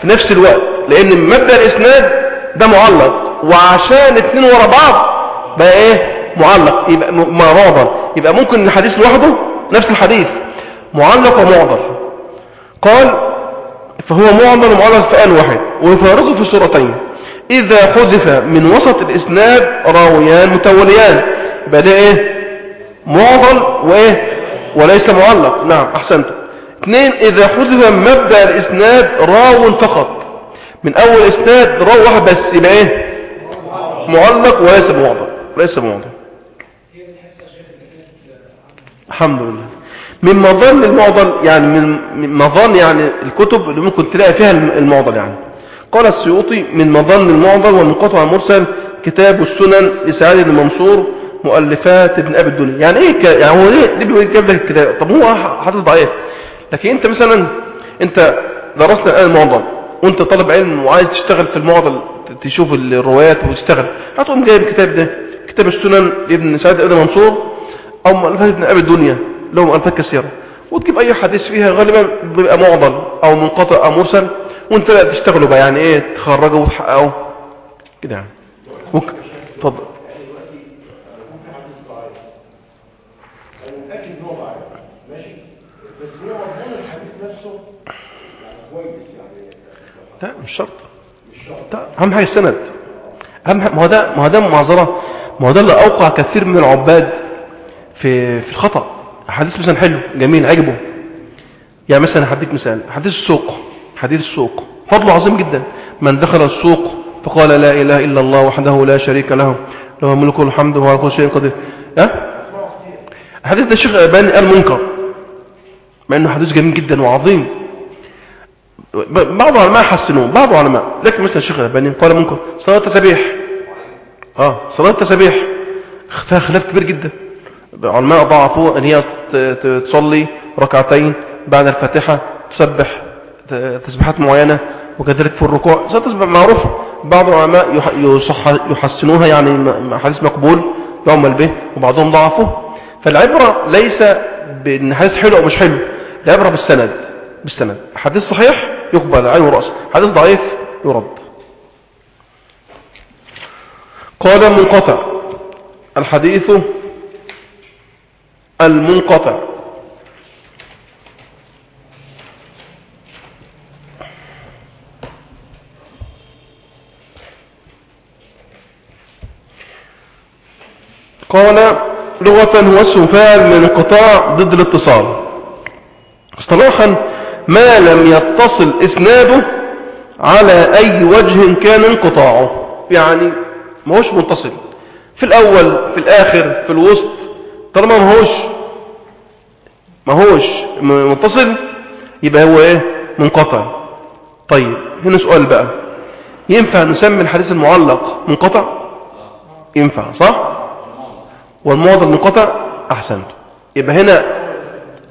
في نفس الوقت. لأن مبدأ الإسناد ده معلق. وعشان اتنين ورا بعض بقى إيه؟ معلق. يبقى معضل. يبقى ممكن الحديث لوحده نفس الحديث. معلق ومعضل. قال فهو معضل ومعلق في آن واحد. ويفارقه في صورتين. إذا حذف من وسط الإسناد راويان متوليان. يبقى ده إيه؟ معضل. وإيه؟ وليس معلق. نعم أحسنت اثنين إذا من مبدأ الإسناد راو فقط. من أول إسناد راو واحد بس يبقى إيه؟ معلق وليس معضل. ليس معضل. الحمد لله. من مظن المعضل يعني من مظن يعني الكتب اللي ممكن تلاقي فيها الم- المعضل يعني. قال السيوطي من مظن المعضل والمنقطع المرسل كتاب السنن لسعاد بن منصور مؤلفات ابن أبي الدنيا. يعني إيه ك... يعني هو ليه ليه بيجيب لك الكتاب طب هو ح- حديث ضعيف. لكن أنت مثلا أنت درسنا الآن المعضل. وأنت طالب علم وعايز تشتغل في المعضل تشوف الروايات وتشتغل. هتقوم جايب الكتاب ده. كتاب السنن لابن سعد بن منصور أو مؤلفات ابن أبي الدنيا له مؤلفات كثيرة. وتجيب أي حديث فيها غالبا بيبقى معضل أو منقطع أو مرسل بقى تشتغلوا بقى. يعني إيه؟ تخرجوا وتحققوا كده يعني. اتفضل يعني دلوقتي يكون في حديث ضعيف أنا متاكد ان هو ضعيف ماشي بس هو مضمون الحديث نفسه يعني كويس يعني لا مش شرط أهم حاجة السند. أهم ما هو ده ما هو ده معذرة ما هو ده اللي أوقع كثير من العباد في في الخطأ. حديث مثلا حلو جميل عجبه. يعني مثلا هديك مثال حديث السوق حديث السوق. فضله عظيم جدا. من دخل السوق فقال لا إله إلا الله وحده لا شريك له له الملك والحمد وهو على كل شيء قدير. ها؟ الحديث ده الشيخ الألباني قال منكر مع إنه حديث جميل جدا وعظيم. بعض العلماء حسنوه بعض العلماء. لكن مثلا الشيخ الألباني قال منكر صلاة التسابيح آه صلاة التسابيح فيها خلاف كبير جدا. علماء ضعفوا إن هي تصلي ركعتين بعد الفاتحة تسبح تسبيحات معينة وكذلك في الركوع. صلاة التسبيح معروف. بعض العلماء يحسنوها يعني حديث مقبول يعمل به وبعضهم ضعفوه. فالعبرة ليس بإن حديث حلو أو مش حلو العبرة بالسند. بالسند. حديث صحيح يقبل عين ورأس. حديث ضعيف يرد. قال منقطع الحديث المنقطع. قال لغة هو اسم فاعل من انقطاع ضد الاتصال. اصطلاحا ما لم يتصل إسناده على أي وجه كان انقطاعه. يعني ما هوش منتصل. في الأول في الآخر في الوسط طالما ما هوش ما هوش متصل يبقى هو إيه؟ منقطع. طيب هنا سؤال بقى. ينفع نسمي الحديث المعلق منقطع؟ ينفع صح؟ والمعضل منقطع؟ أحسنت. يبقى هنا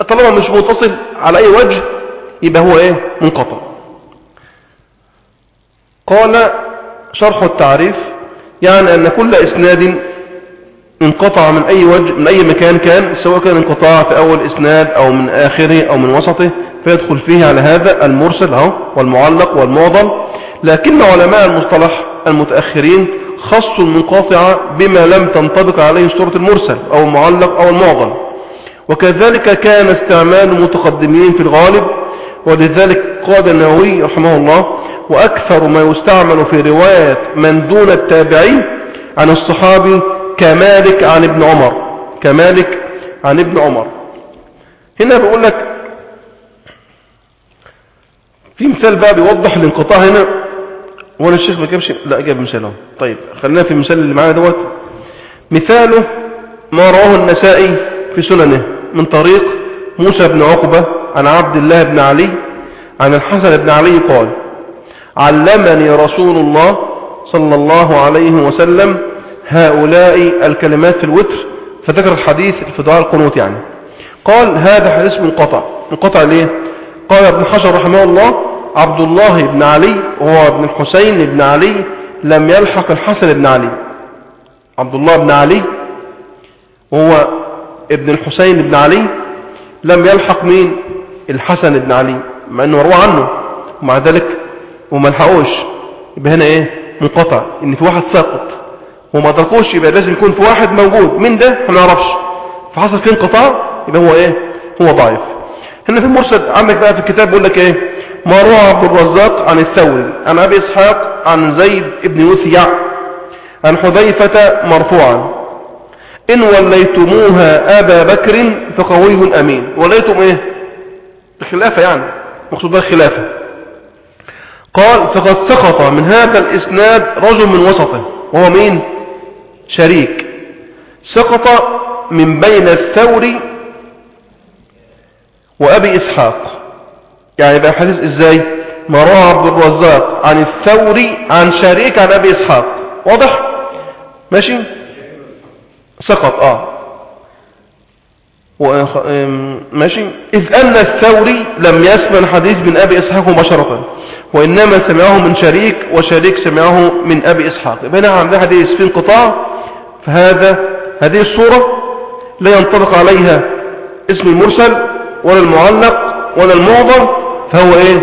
طالما مش متصل على أي وجه يبقى هو إيه؟ منقطع. قال شرح التعريف يعني أن كل إسناد انقطع من أي وجه من أي مكان كان سواء كان انقطاع في أول إسناد أو من آخره أو من وسطه فيدخل فيه على هذا المرسل أهو والمعلق والمعضل. لكن علماء المصطلح المتأخرين خصوا المنقطع بما لم تنطبق عليه صورة المرسل أو المعلق أو المعضل. وكذلك كان استعمال المتقدمين في الغالب ولذلك قال النووي رحمه الله وأكثر ما يستعمل في رواية من دون التابعين عن الصحابي كمالك عن ابن عمر. كمالك عن ابن عمر. هنا بقول لك في مثال بقى بيوضح الانقطاع هنا. وأنا الشيخ ما جابش لا جاب مثال اهو. طيب خلينا في المثال اللي معانا دوت. مثاله ما رواه النسائي في سننه من طريق موسى بن عقبة عن عبد الله بن علي عن الحسن بن علي قال علمني رسول الله صلى الله عليه وسلم هؤلاء الكلمات في الوتر فذكر الحديث في دعاء القنوت يعني. قال هذا حديث منقطع منقطع ليه؟ قال ابن حجر رحمه الله عبد الله بن علي وهو ابن الحسين بن علي لم يلحق الحسن بن علي. عبد الله بن علي وهو ابن الحسين بن علي لم يلحق مين؟ الحسن بن علي مع إنه مروى عنه. ومع ذلك وما لحقوش. يبقى هنا إيه؟ منقطع. إن في واحد ساقط. وما أدركوش يبقى لازم يكون في واحد موجود. مين ده؟ ما نعرفش. فحصل فيه انقطاع يبقى هو إيه؟ هو ضعيف. هنا في المرسل عندك بقى في الكتاب بيقول لك إيه؟ ما روى عبد الرزاق عن الثوري عن أبي إسحاق عن زيد بن يثيع عن حذيفة مرفوعا. إن وليتموها أبا بكر فقوي أمين. وليتم إيه؟ الخلافة يعني مقصود بها الخلافة. قال فقد سقط من هذا الإسناد رجل من وسطه وهو مين؟ شريك. سقط من بين الثور وأبي إسحاق. يعني بقى حديث إزاي؟ ما عبد الرزاق عن الثوري عن شريك عن أبي إسحاق. واضح؟ ماشي؟ سقط آه. إم، ماشي. إذ أن الثوري لم يسمع الحديث من أبي إسحاق مباشرة وإنما سمعه من شريك وشريك سمعه من أبي إسحاق. هنا عندنا حديث في انقطاع فهذا هذه الصورة لا ينطبق عليها اسم المرسل ولا المعلق ولا المعضل فهو إيه؟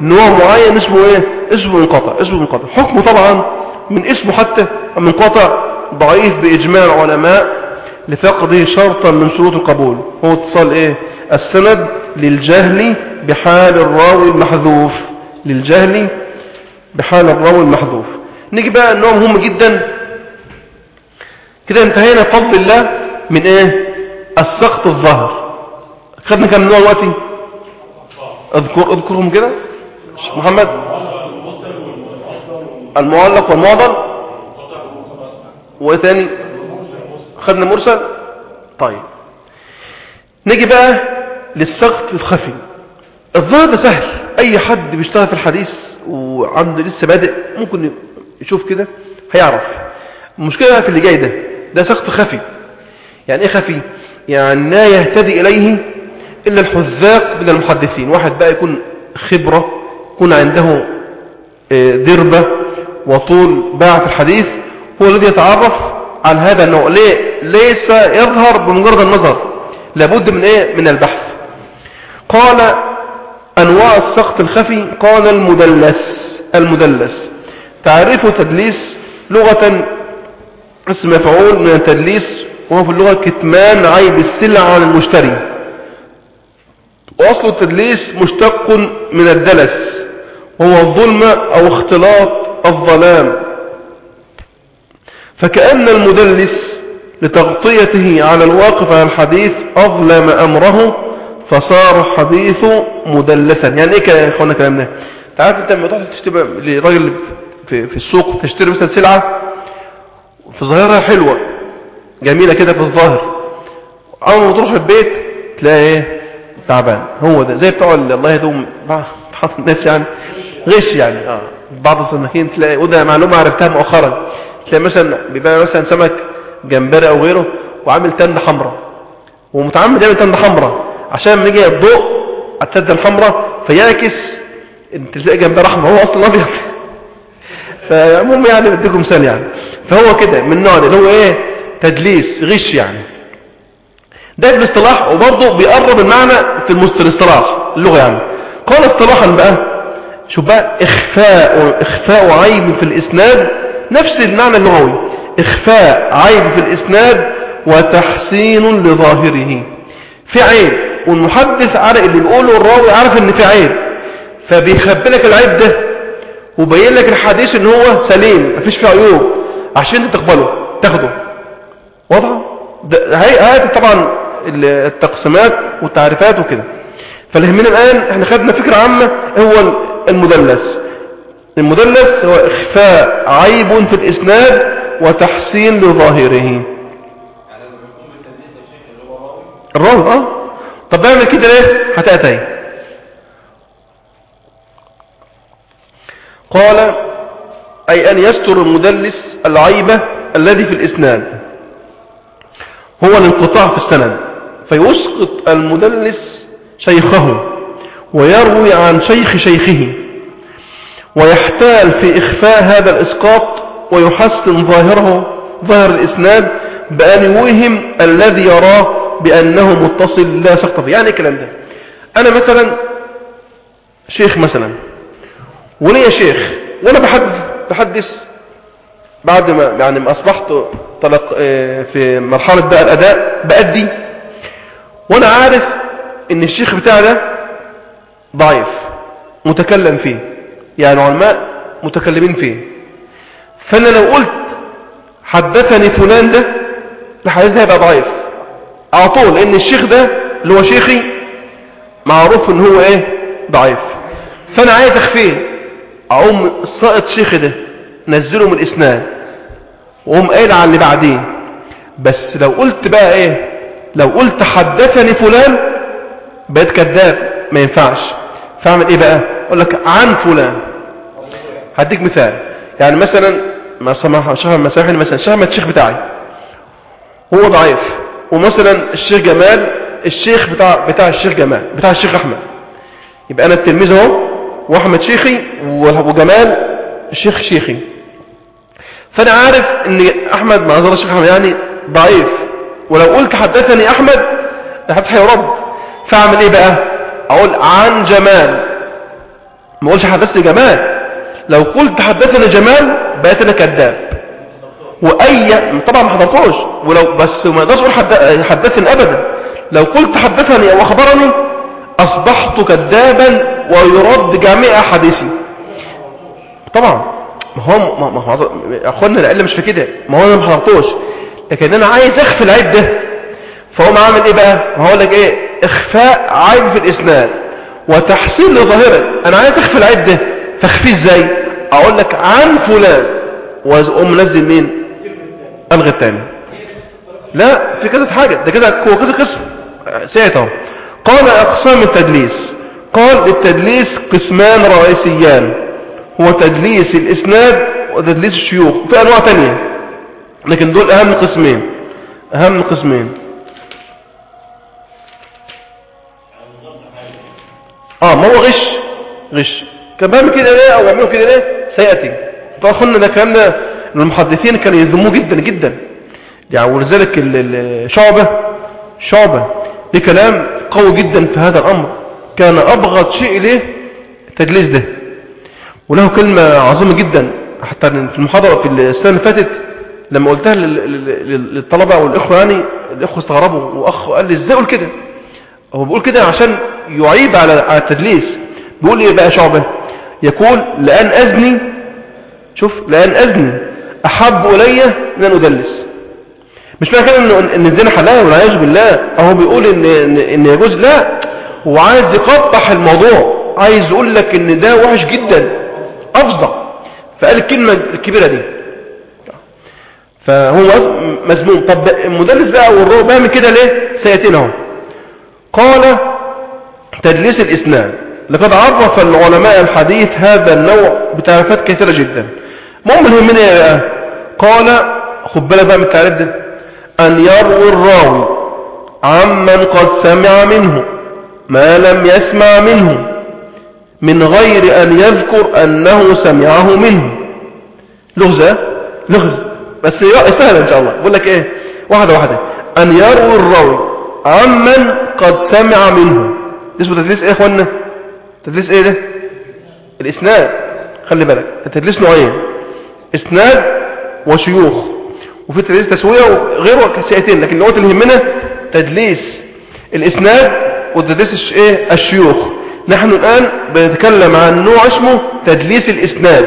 نوع معين اسمه إيه؟ اسمه منقطع اسمه منقطع حكمه طبعا من اسمه حتى منقطع ضعيف بإجماع العلماء لفقده شرطا من شروط القبول. هو اتصال إيه؟ السند للجهل بحال الراوي المحذوف. للجهل بحال الراوي المحذوف. نيجي بقى النوع مهم جدا. كده انتهينا بفضل الله من إيه؟ السقط الظاهر. خدنا كم نوع دلوقتي؟ اذكر أذكرهم كده. محمد. المعلق والمعضل. وايه تاني خدنا مرسل؟ طيب. نيجي بقى للسقط الخفي. الظاهر ده سهل. أي حد بيشتغل في الحديث وعنده لسه بادئ ممكن يشوف كده هيعرف. المشكلة بقى في اللي جاي ده ده سقط خفي. يعني إيه خفي؟ يعني لا يهتدي إليه إلا الحذاق من المحدثين. واحد بقى يكون خبرة يكون عنده آه، دربه وطول باع في الحديث هو الذي يتعرف على هذا النوع. ليه؟ ليس يظهر بمجرد النظر. لابد من إيه؟ من البحث. قال أنواع السقط الخفي قال المدلس. المدلس. تعريف تدليس لغة اسم مفعول من التدليس وهو في اللغة كتمان عيب السلع عن المشتري. وأصل التدليس مشتق من الدلس. وهو الظلم أو اختلاط الظلام. فكأن المدلس لتغطيته على الواقف على الحديث أظلم أمره فصار الحديث مدلسا. يعني إيه يا إخوانا كلام ده؟ تعرف أنت لما تروح تشتري لراجل في, في السوق تشتري مثلا سلعة في ظاهرها حلوة جميلة كده في الظاهر. أول ما تروح البيت تلاقي إيه؟ تعبان. هو ده. زي بتوع ال- الله يهديهم بعض الناس يعني. غش يعني. آه. بعض السمكين تلاقي وده معلومة عرفتها مؤخرا. تلاقي مثلا بيبقى مثلا سمك جمبري أو غيره وعامل تنه حمراء ومتعمد يعمل تنه حمراء. عشان لما يجي الضوء على التنه الحمراء فيعكس انت تلاقي جمبري أحمر هو أصلا أبيض. فالمهم يعني بديكم مثال يعني. فهو كده من النوع ده اللي هو إيه؟ تدليس غش يعني. ده في الاصطلاح وبرضه بيقرب المعنى في الاصطلاح اللغة يعني. قال اصطلاحا بقى شوف بقى إخفاء إخفاء عيب في الإسناد نفس المعنى اللغوي. إخفاء عيب في الإسناد وتحسين لظاهره. في عيب والمحدث عارف اللي بيقوله الراوي عارف إن في عيب فبيخبي لك العيب ده وبين لك الحديث إن هو سليم مفيش فيه عيوب عشان أنت تقبله تاخده. واضحه هذه طبعا التقسيمات والتعريفات وكده. فاللي يهمنا الآن إحنا خدنا فكرة عامة هو المدلس. المدلس هو إخفاء عيب في الإسناد وتحسين لظاهره. الراوي آه. طب بعمل كده ليه؟ هتاتي قال أي أن يستر المدلس العيب الذي في الإسناد. هو الانقطاع في السند. فيسقط المدلس شيخه ويروي عن شيخ شيخه. ويحتال في إخفاء هذا الإسقاط ويحسن ظاهره ظاهر الإسناد بأن يوهم الذي يراه بأنه متصل لا سقط فيه. يعني الكلام ده. أنا مثلا شيخ مثلا. وليا شيخ وأنا بحدث بحدث بعد ما يعني ما أصبحت طلق آه، في مرحلة بقى الأداء بأدي. وأنا عارف إن الشيخ بتاعي ده ضعيف متكلم فيه. يعني علماء متكلمين فيه. فأنا لو قلت حدثني فلان ده الحديث ده هيبقى ضعيف. على طول لأن الشيخ ده اللي هو شيخي معروف إن هو إيه؟ ضعيف. فأنا عايز أخفيه. أقوم السائط شيخي ده نزله من الإسناد. وقوم قايل على اللي بعديه. بس لو قلت بقى إيه؟ لو قلت حدثني فلان بقيت كذاب. ما ينفعش. فاعمل إيه بقى؟ أقول لك عن فلان. هديك مثال. يعني مثلا شيخ المساحي مثلا أحمد الشيخ بتاعي. هو ضعيف. ومثلا الشيخ جمال الشيخ بتاع بتاع الشيخ جمال بتاع الشيخ أحمد. يبقى أنا التلميذ أهو وأحمد شيخي وجمال الشيخ شيخي. فأنا عارف إن أحمد معذره الشيخ أحمد يعني ضعيف. ولو قلت حدثني أحمد الحديث هيرد فأعمل إيه بقى؟ أقول عن جمال. ما أقولش حدثني جمال. لو قلت حدثني جمال بقيت أنا كذاب. وأي طبعا ما حضرتوش. ولو بس ما أقدرش أقول حد- حدثني ابدا. لو قلت حدثني أو اخبرني أصبحت كذابا ويرد جميع أحاديثي. طبعا. ما هو ما هو اخوانا العلم مش في كده. ما هو أنا ما حضرتوش. لكن أنا عايز أخفي العيب ده. فهو عامل إيه بقى هو لك إيه؟ إخفاء عيب في الإسناد. وتحسين لظاهره أنا عايز أخفي العيب ده. فاخفيه إزاي؟ أقول لك عن فلان. واقوم منزل مين؟ ألغي التاني. لا في كذا حاجة. ده كده هو كذا قسم. سيئت أهو. قال أقسام التدليس. قال التدليس قسمان رئيسيان. هو تدليس الإسناد وتدليس الشيوخ. في أنواع تانية. لكن دول أهم قسمين. أهم قسمين. آه ما هو غش. غش. كان بيعمل كده ليه أو يعملوا كده ليه؟ سيأتي. طبعا اخوانا ده الكلام ده المحدثين كانوا يذموه جدا جدا. يعني ولذلك شعبة شعبة ليه كلام قوي جدا في هذا الأمر. كان أبغض شيء اليه التدليس ده. وله كلمة عظيمة جدا. حتى في المحاضرة في السنة اللي فاتت لما قلتها لل- لل- للطلبة والإخوة يعني الإخوة استغربوا وأخ قال لي إزاي أقول كده؟ هو بيقول كده عشان يعيب على التدليس. بيقول إيه بقى شعبة؟ يقول لأن أزني شوف لأن أزني أحب إلي من ان أدلس. مش معنى كده ان الزنا حلال والعياذ بالله. هو بيقول ان ان, يجوز لا هو عايز يقبح الموضوع. عايز يقول لك إن ده وحش جدا. أفظع. فقال الكلمة الكبيرة دي. فهو مذموم. طب المدلس بقى والروح بيعمل كده ليه؟ سياتين أهو. قال تدليس الإسناد. لقد عرف العلماء الحديث هذا النوع بتعريفات كثيرة جدا. ما هو يهمنا إيه بقى قال خد بالك بقى من التعريف ده. أن يروي الراوي عمن قد سمع منه ما لم يسمع منه من غير أن يذكر أنه سمعه منه. لغز ها؟ لغز. بس سهل إن شاء الله. بقول لك إيه؟ واحدة واحدة. أن يروي الراوي عمن قد سمع منه. اسمه تدليس إيه يا إخوانا تدليس إيه ده؟ الإسناد. خلي بالك التدليس نوعين إسناد وشيوخ. وفي تدليس تسوية وغيره كسيئتين لكن اللي يهمنا تدليس الإسناد وتدليس إيه؟ الشيوخ. نحن الآن بنتكلم عن نوع اسمه تدليس الإسناد.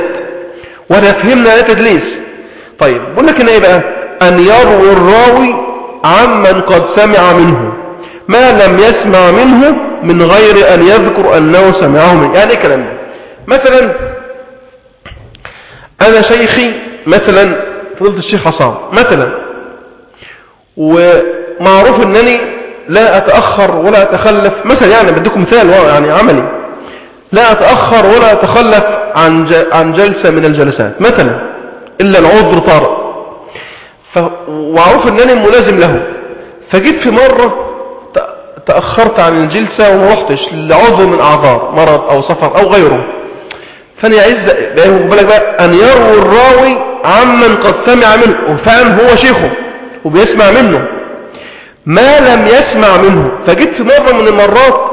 وأنا فهمنا إيه تدليس. طيب بقول لك هنا إيه بقى؟ أن يروي الراوي عمن قد سمع منه. ما لم يسمع منه من غير أن يذكر أنه سمعه منه يعني إيه الكلام ده؟ مثلا أنا شيخي مثلا فضلت الشيخ عصام مثلا ومعروف أنني لا أتأخر ولا أتخلف مثلا يعني بديكم مثال يعني عملي لا أتأخر ولا أتخلف عن عن جلسة من الجلسات مثلا إلا العذر طارئ. ف- ومعروف أنني ملازم له. فجيت في مرة تأخرت عن الجلسة وما رحتش لعذر من أعذار مرض أو سفر أو غيره. فأنا يعز بقى خد بالك بقى أن يروي الراوي عمن قد سمع منه وفعلا هو شيخه وبيسمع منه. ما لم يسمع منه. فجيت في مرة من المرات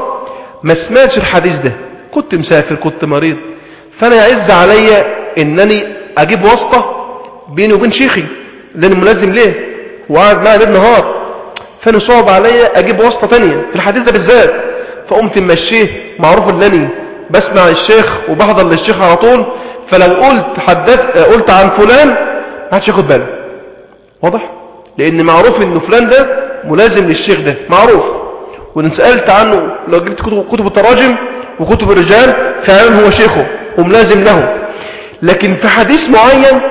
ما سمعتش الحديث ده. كنت مسافر كنت مريض. فأنا يعز عليا أنني أجيب واسطة بيني وبين شيخي لأني ملازم ليه؟ وقعد معي ليل نهار. فأنا صعب عليا أجيب واسطة تانية في الحديث ده بالذات. فقمت ممشيه معروف أنني بسمع الشيخ وبحضر للشيخ على طول. فلو قلت حدث قلت عن فلان ما حدش ياخد باله. واضح؟ لأن معروف أن فلان ده ملازم للشيخ ده معروف. وإن سألت عنه لو جبت كتب, كتب التراجم وكتب الرجال فعلا هو شيخه وملازم له. لكن في حديث معين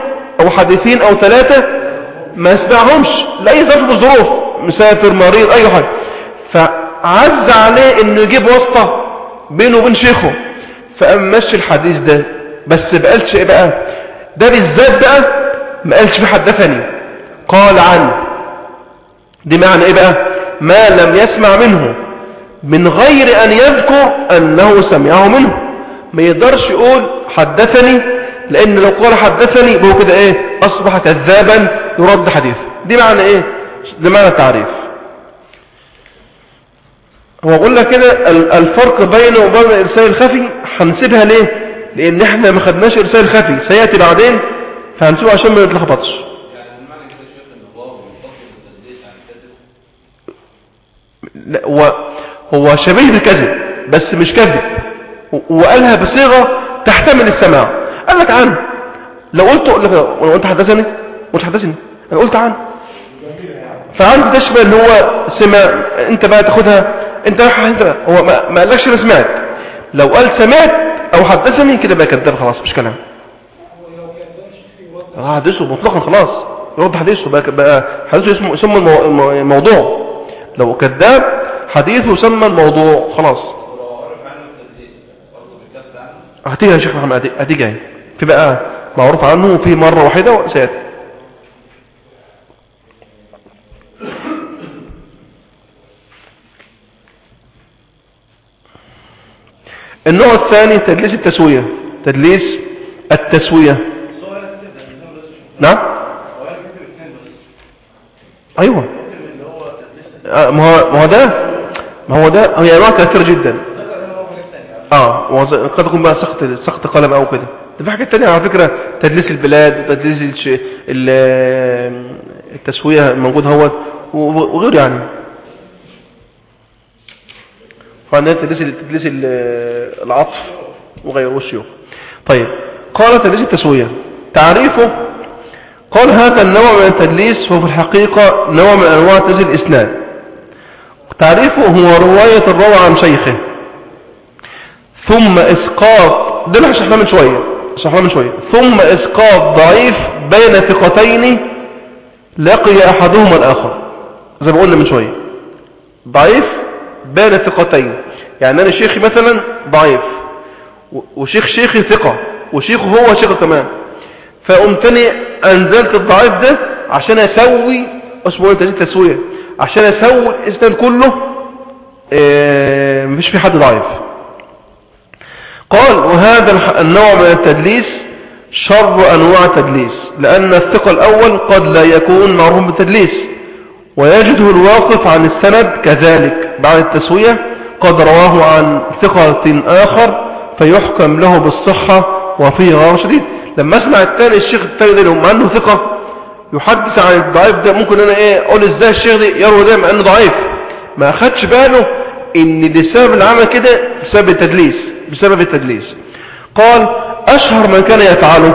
أو حديثين أو ثلاثة ما اسمعهمش لأي ظرف من الظروف. مسافر مريض أي حاجة. فعز عليه أنه يجيب واسطة بينه وبين شيخه. فقام الحديث ده. بس ما قالش إيه بقى؟ ده بالذات بقى ما قالش في حدثني قال عنه. دي معنى إيه بقى؟ ما لم يسمع منه. من غير أن يذكر أنه سمعه منه. ما يقدرش يقول حدثني لأن لو قال حدثني هو كده إيه؟ أصبح كذابا يرد حديثه. دي معنى إيه؟ ده معنى التعريف؟ هو قلنا كده ال- الفرق بينه وبين الإرسال الخفي هنسيبها ليه؟ لأن إحنا ما خدناش إرسال خفي. سيأتي بعدين فهنسيبه عشان ما نتلخبطش لا هو هو شبيه بالكذب بس مش كذب. وقالها بصيغة تحتمل السماع. قال لك عنه لو قلت لو انت حدثني؟ مش حدثني. أنا قلت عنه فعنده تشبه ان هو سمع انت بقى تاخدها. انت انت بقى. هو ما, قالكش أنا سمعت. لو قال سمعت أو حدثني كده بقى كذاب خلاص مش كلام. رد آه، حديثه مطلقا خلاص. يرد حديثه بقى, بقى حديثه اسمه يسمى المو- المو- الموضوع. لو كذاب حديثه يسمى الموضوع خلاص. هتيجي يا شيخ محمد هتيجي- في بقى معروف عنه في مرة واحدة وسيأتي. النوع الثاني تدليس التسوية. تدليس التسوية. نعم؟ أيوه. ما هو ده؟ ما هو ده؟ هي انواع كثيرة جدا. آه قد يكون بقى سخط سخط قلم أو كده. ده في حاجات تانية على فكرة. تدليس البلاد وتدليس الش... ال- التسوية الموجود هو وغيره يعني. فعندنا تدليس تدليس ال- العطف وغيره والشيوخ طيب قال تدليس التسوية. تعريفه قال هذا النوع من التدليس هو في الحقيقة نوع من أنواع تدليس الإسناد. تعريفه هو رواية الراوي عن شيخه. ثم إسقاط ده اللي شرحناه من شوية شرحناه من شوية. ثم إسقاط ضعيف بين ثقتين لقي أحدهما الآخر. زي ما قلنا من شوية. ضعيف بين ثقتين. يعني أنا شيخي مثلا ضعيف وشيخ شيخي ثقة وشيخه هو ثقة كمان. فقمتني أنزلت الضعيف ده عشان أسوي اسمه تزيد تسوية. عشان أسوي الإسناد كله آه، مفيش في حد ضعيف. قال وهذا النوع من التدليس شر أنواع التدليس لأن الثقة الأول قد لا يكون معروف بالتدليس. ويجده الواقف عن السند كذلك. بعد التسوية قد رواه عن ثقة آخر فيحكم له بالصحة وفيه غير شديد. لما أسمع الثاني الشيخ الثاني ده مع انه ثقة يحدث عن الضعيف ده ممكن أنا إيه أقول إزاي الشيخ ده يروي ده مع إنه ضعيف؟ ما أخدش باله إن دي سبب العمل كده بسبب التدليس بسبب التدليس. قال أشهر من كان يفعله.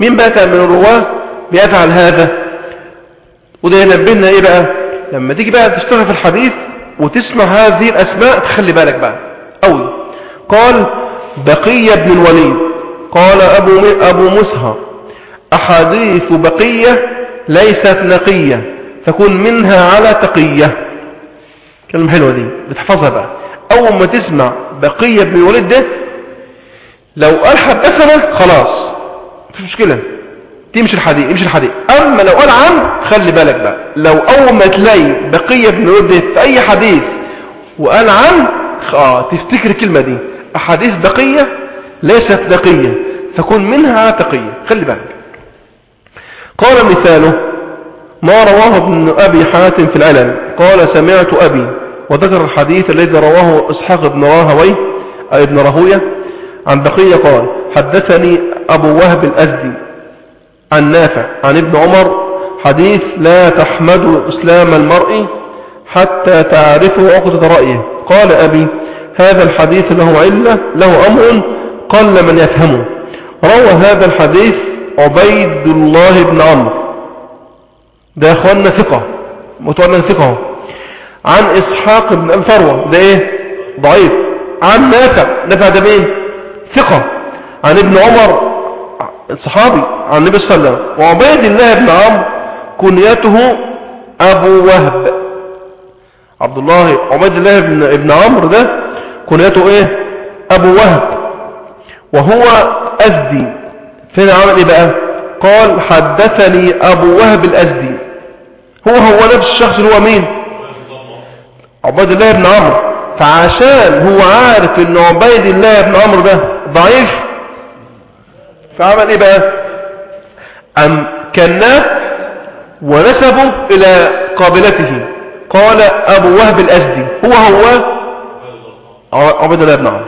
مين بقى من الرواة؟ بيفعل هذا. وده ينبهنا إيه بقى؟ لما تيجي بقى تشتغل في الحديث وتسمع هذه الأسماء تخلي بالك بقى. قوي قال بقية بن الوليد. قال أبو م- أبو مسهر. أحاديث بقية ليست نقية فكن منها على تقية. كلمة حلوة دي بتحفظها بقى. أول ما تسمع بقية بن الوليد ده لو قال حدثنا خلاص مفيش مشكلة. تمشي الحديث يمشي الحديث أما لو قال عن خلي بالك بقى. لو اول ما تلاقي بقية بن ود في أي حديث وقال عن آه تفتكر الكلمة دي. أحاديث بقية ليست نقية فكن منها تقية. خلي بالك. قال مثاله ما رواه ابن أبي حاتم في العلل. قال سمعت أبي وذكر الحديث الذي رواه إسحاق بن راهوي أي ابن راهوية. عن بقية قال حدثني أبو وهب الأزدي. عن نافع عن ابن عمر حديث لا تحمد إسلام المرء حتى تعرفه عقدة رأيه. قال أبي هذا الحديث له علة له أمر قل من يفهمه. روى هذا الحديث عبيد الله بن عمرو. ده أخوانا ثقة متوانا ثقة. عن إسحاق بن أبي فروة ده إيه؟ ضعيف. عن نافع نافع ده مين؟ ثقة. عن ابن عمر الصحابي عن النبي صلى الله عليه وسلم. وعبيد الله بن عمرو كنيته أبو وهب. عبد الله عبيد الله بن ابن عمرو ده كنيته إيه؟ أبو وهب. وهو أزدي. فين عمل إيه بقى؟ قال حدثني أبو وهب الأزدي. هو هو نفس الشخص اللي هو مين؟ عبيد الله بن عمرو. فعشان هو عارف إن عبيد الله بن عمرو ده ضعيف فعمل إيه بقى؟ أم كناه ونسبه إلى قابلته. قال أبو وهب الأزدي هو هو؟ عبد الله بن عمرو.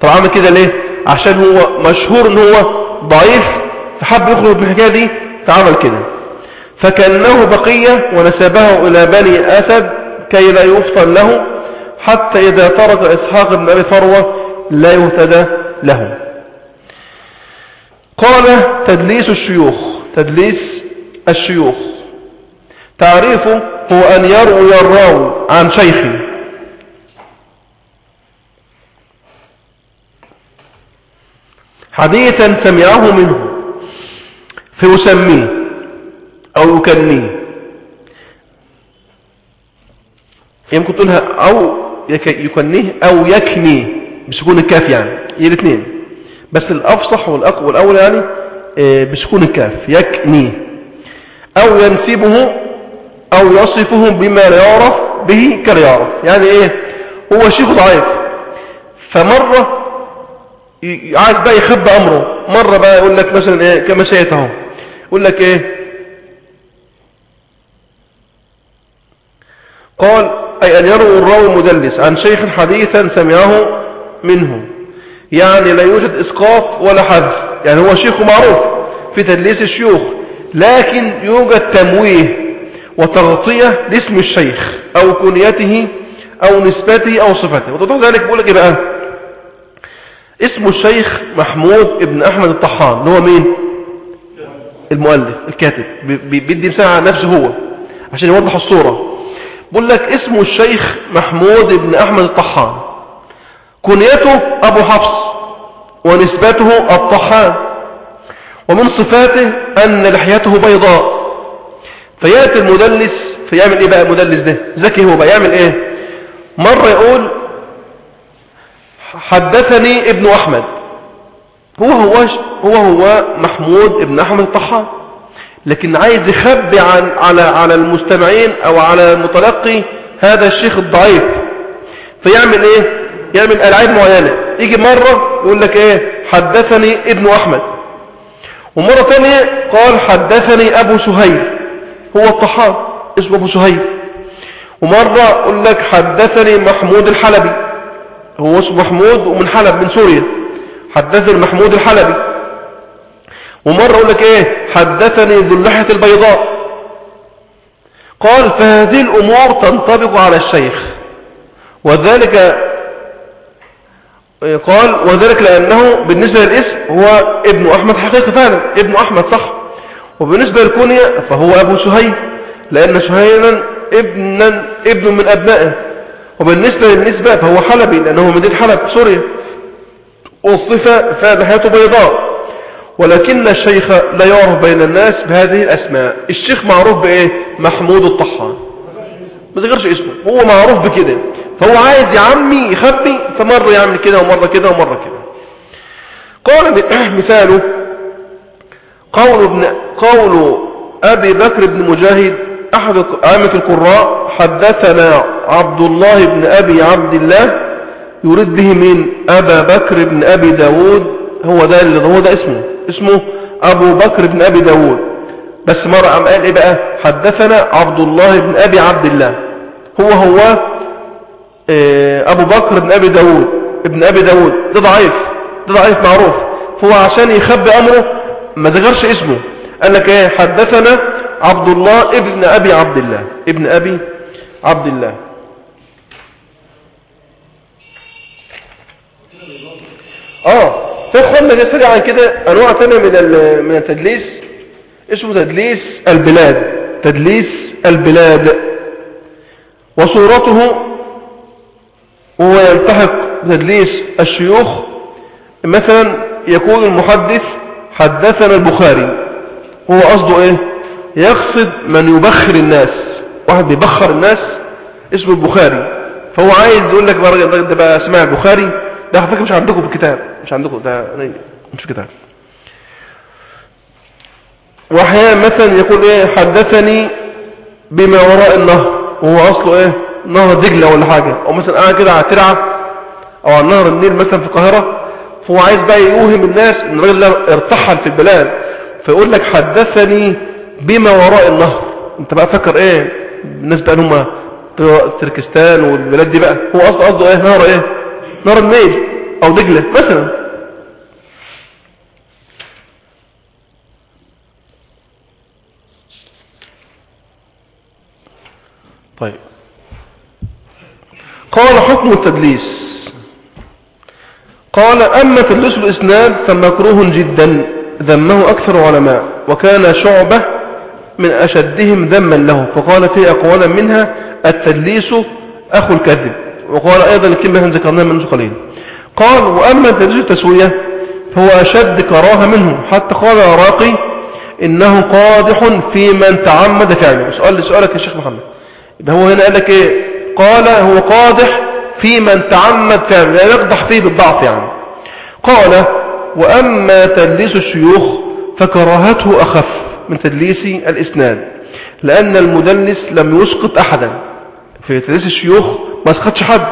طب عمل كده ليه؟ عشان هو مشهور إن هو ضعيف فحب يخرج من الحكاية دي فعمل كده. فكنه بقية ونسبه إلى بني أسد كي لا يفطن له حتى إذا ترك إسحاق بن أبي فروة لا يهتدى له. قال تدليس الشيوخ تدليس الشيوخ. تعريفه هو أن يروي الراوي عن شيخ حديثا سمعه منه. فيسميه أو يكنيه يمكن تقولها أو يك- يكنيه أو يكنيه بسكون الكاف يعني. هي الاثنين بس الأفصح والأقوى والأول يعني آه، بسكون الكاف يكنيه أو ينسبه أو يصفه بما لا يعرف به كلا يعرف يعني إيه؟ هو شيخ ضعيف. فمرة عايز بقى يخبى أمره. مرة بقى يقول لك مثلا إيه؟ كما شيت أهو. يقول لك إيه؟ قال أي أن يروي الراوي مدلس عن شيخ حديثا سمعه منه. يعني لا يوجد إسقاط ولا حذف. يعني هو شيخ معروف في تدليس الشيوخ لكن يوجد تمويه وتغطية لاسم الشيخ أو كنيته أو نسبته أو صفته. وتوضح ذلك بيقول لك إيه بقى؟ اسم الشيخ محمود ابن أحمد الطحان اللي هو مين؟ المؤلف الكاتب. بي- بي- بيدي مساحة عن نفسه هو عشان يوضح الصورة. بيقول لك اسمه الشيخ محمود ابن أحمد الطحان. كنيته أبو حفص ونسبته الطحان ومن صفاته أن لحيته بيضاء. فيأتي المدلس فيعمل إيه بقى المدلس ده؟ ذكي هو بقى يعمل إيه؟ مرة يقول حدثني ابن أحمد. هو هو هو هو محمود ابن أحمد الطحان. لكن عايز يخبي عن على على المستمعين أو على المتلقي هذا الشيخ الضعيف. فيعمل إيه؟ يعمل ألعاب معينة. يجي مرة يقول لك إيه؟ حدثني ابن أحمد. ومرة ثانية قال حدثني أبو سهيل هو الطحان اسمه أبو سهيل ومرة يقول لك حدثني محمود الحلبي. هو اسمه محمود ومن حلب من سوريا. حدثني محمود الحلبي. ومرة يقول لك إيه؟ حدثني ذو اللحية البيضاء. قال فهذه الأمور تنطبق على الشيخ. وذلك قال وذلك لأنه بالنسبة للاسم هو ابن أحمد حقيقة فعلا ابن أحمد صح. وبالنسبة للكونية فهو أبو سهيل لأن سهيلا ابنا ابن من أبنائه. وبالنسبة للنسبة فهو حلبي لأنه مدينة حلب في سوريا. والصفة فلحيته بيضاء. ولكن الشيخ لا يعرف بين الناس بهذه الأسماء. الشيخ معروف بإيه؟ محمود الطحان. ما ذكرش اسمه. هو معروف بكده. فهو عايز يا عمي يخبي فمرة يعمل كده ومرة كده ومرة كده. قال مثاله قول ابن قول أبي بكر بن مجاهد أحد أئمة القراء حدثنا عبد الله بن أبي عبد الله يريد به من أبا بكر بن أبي داود هو ده اللي هو ده اسمه اسمه أبو بكر بن أبي داود. بس مرة قال إيه بقى؟ حدثنا عبد الله بن أبي عبد الله. هو هو أبو بكر بن أبي داود. ابن أبي داود. ده ضعيف. ده ضعيف معروف. فهو عشان يخبي أمره ما ذكرش اسمه. قال لك إيه؟ حدثنا عبد الله ابن أبي عبد الله ابن أبي عبد الله آه في اخوانا ده سريعا كده أنواع ثانية من من التدليس. اسمه تدليس البلاد. تدليس البلاد. وصورته هو يلتحق بتدليس الشيوخ. مثلا يقول المحدث حدثنا البخاري. هو قصده إيه؟ يقصد من يبخر الناس. واحد بيبخر الناس اسمه البخاري. فهو عايز يقول لك بقى ده بقى اسمع البخاري. ده على فكرة مش عندكم في الكتاب. مش عندكم ده مش في الكتاب. وأحيانا مثلا يقول إيه؟ حدثني بما وراء النهر. وهو أصله إيه؟ نهر دجلة ولا حاجة. أو مثلا قاعد كده على ترعة أو على نهر النيل مثلا في القاهرة فهو عايز بقى يوهم الناس إن الراجل ده ارتحل في البلاد. فيقول لك حدثني بما وراء النهر. أنت بقى فاكر إيه؟ الناس بقى هم تركستان والبلاد دي بقى. هو أصلا قصده إيه؟ نهر إيه؟ نهر النيل أو دجلة مثلا. طيب. قال حكم التدليس. قال أما تدليس الإسناد فمكروه جدا ذمه أكثر علماء وكان شعبة من أشدهم ذما له فقال في أقوالا منها التدليس أخو الكذب. وقال أيضا الكلمة ذكرناها منذ قليل. قال وأما تدليس التسوية فهو أشد كراهة منه. حتى قال راقي إنه قادح في من تعمد فعله. سؤال لسؤالك يا شيخ محمد. يبقى هو هنا قال لك إيه؟ قال هو قادح في من تعمد فعله لا يقدح فيه بالضعف يعني. قال وأما تدليس الشيوخ فكراهته أخف من تدليس الإسناد لأن المدلس لم يسقط أحدا. في تدليس الشيوخ ما اسقطش حد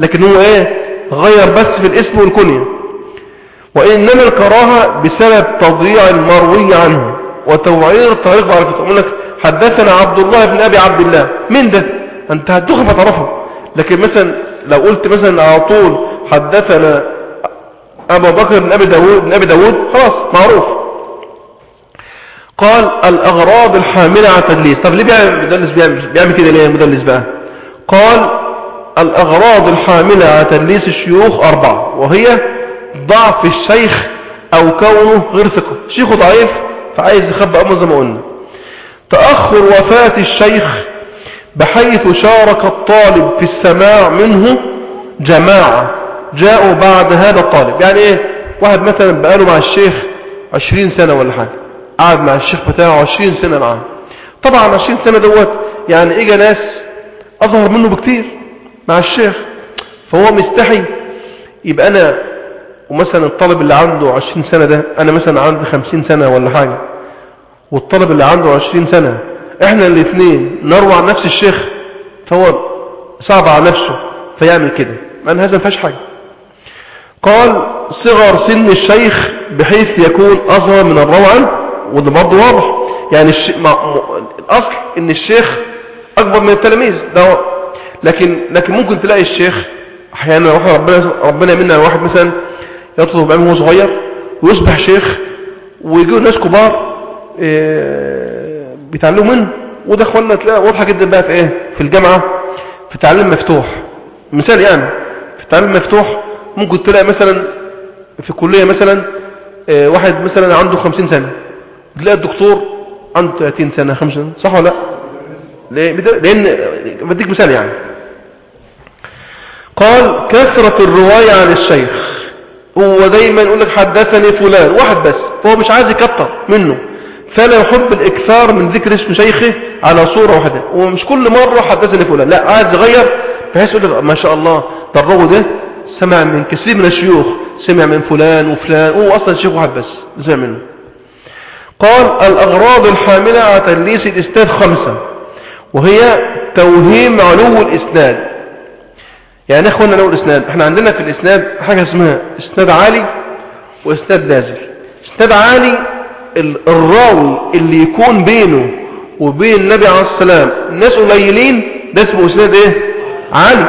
لكن هو إيه؟ غير بس في الاسم والكنية. وإنما الكراهة بسبب تضييع المروي عنه وتوعير طريق معرفته يقول لك حدثنا عبد الله بن أبي عبد الله. مين ده؟ أنت هتدخل فتعرفه لكن مثلا لو قلت مثلا على طول حدثنا أبو بكر بن أبي داود, بن أبي داود خلاص معروف. قال الأغراض الحاملة على التدليس. طب ليه بيعمل المدلس بيعمل, كده ليه المدلس بقى؟ قال الأغراض الحاملة على تدليس الشيوخ أربعة وهي ضعف الشيخ أو كونه غير ثقة. شيخه ضعيف فعايز يخبأ أمه زي ما قلنا. تأخر وفاة الشيخ بحيث شارك الطالب في السماع منه جماعة. جاءوا بعد هذا الطالب. يعني إيه؟ واحد مثلا بقاله مع الشيخ عشرين سنة ولا حاجة. قعد مع الشيخ بتاعه عشرين سنة معاه طبعا عشرين سنة دوت يعني اجى ناس أصغر منه بكتير مع الشيخ. فهو مستحي يبقى أنا ومثلا الطالب اللي عنده 20 سنة ده أنا مثلا عندي 50 سنة ولا حاجة والطالب اللي عنده 20 سنة إحنا الاثنين نروى عن نفس الشيخ فهو صعب على نفسه فيعمل كده. ما أن هذا فيهاش حاجة. قال صغر سن الشيخ بحيث يكون أصغر من الروى عنه وده برضه واضح. يعني الش... ما... الأصل إن الشيخ أكبر من التلاميذ ده لكن لكن ممكن تلاقي الشيخ أحيانا ربنا ربنا يمنع واحد مثلا يطلب علم وهو صغير ويصبح شيخ ويجوا ناس كبار إيه... بيتعلموا منه. وده اخوانا تلاقي واضحة جدا بقى في إيه؟ في الجامعة في تعليم مفتوح. مثال يعني في التعليم المفتوح ممكن تلاقي مثلا في كليه مثلا إيه واحد مثلا عنده 50 سنة. تلاقي الدكتور عنده 30 سنة 5 سنة. صح ولا لا؟ لأن بديك مثال يعني. قال كثرة الرواية عن الشيخ. هو دايما يقول لك حدثني فلان. واحد بس فهو مش عايز يكتر منه. فلا يحب الإكثار من ذكر اسم شيخه على صورة واحدة. ومش كل مرة حدثني فلان لا عايز يغير بحيث يقول لك ما شاء الله ده ده سمع من كثير من الشيوخ سمع من فلان وفلان هو أصلا شيخ واحد بس سمع منه. قال الأغراض الحاملة على تدليس الإسناد خمسة وهي توهيم علو الإسناد. يعني اخوانا نقول الإسناد؟ إحنا عندنا في الإسناد حاجة اسمها إسناد عالي وإسناد نازل. إسناد عالي الراوي اللي يكون بينه وبين النبي عليه السلام ناس قليلين ده اسمه إسناد إيه؟ عالي.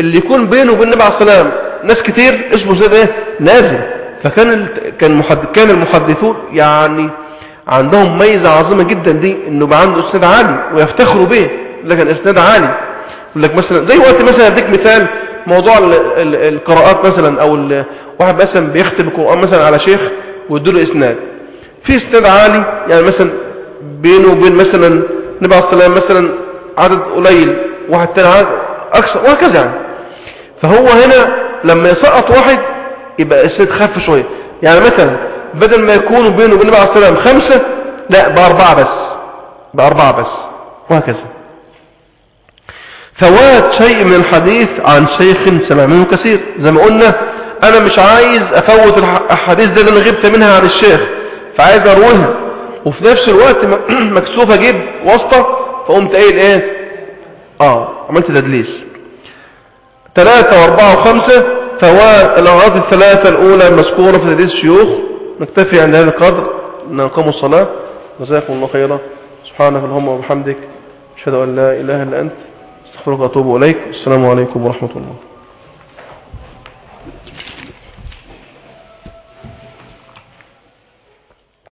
اللي يكون بينه وبين النبي عليه السلام ناس كتير اسمه إسناد إيه؟ نازل. فكان. كان محد... كان المحدثون يعني عندهم ميزة عظيمة جدا دي إنه بقى عنده اسناد عالي ويفتخروا به لكن اسناد عالي. يقول لك مثلا زي وقت مثلا أديك مثال موضوع ال... ال... القراءات مثلا أو. واحد مثلا بيختم القرآن مثلا على شيخ ويديله إسناد. في اسناد عالي يعني مثلا بينه وبين مثلا النبي عليه الصلاه مثلا عدد قليل واحد تاني عدد أكثر وهكذا يعني. فهو هنا لما يسقط واحد يبقى السند خف شوية. يعني مثلا بدل ما يكونوا بينه وبين النبي عليه السلام خمسة لا بأربعة بس بأربعة بس وهكذا. فوات شيء من الحديث عن شيخ سمع منه كثير. زي ما قلنا أنا مش عايز أفوت الحديث ده اللي أنا غبت منها عن الشيخ. فعايز أرويها وفي نفس الوقت مكسوف أجيب واسطة فقمت قايل إيه؟ آه عملت تدليس. ثلاثة وأربعة وخمسة فالأغراض الثلاثة الأولى مذكورة في تدريس الشيوخ. نكتفي عند هذا القدر. نقوم الصلاة. جزاكم الله خيرا. سبحانك اللهم وبحمدك. أشهد أن لا إله إلا أنت. أستغفرك وأتوب إليك. السلام عليكم ورحمة الله.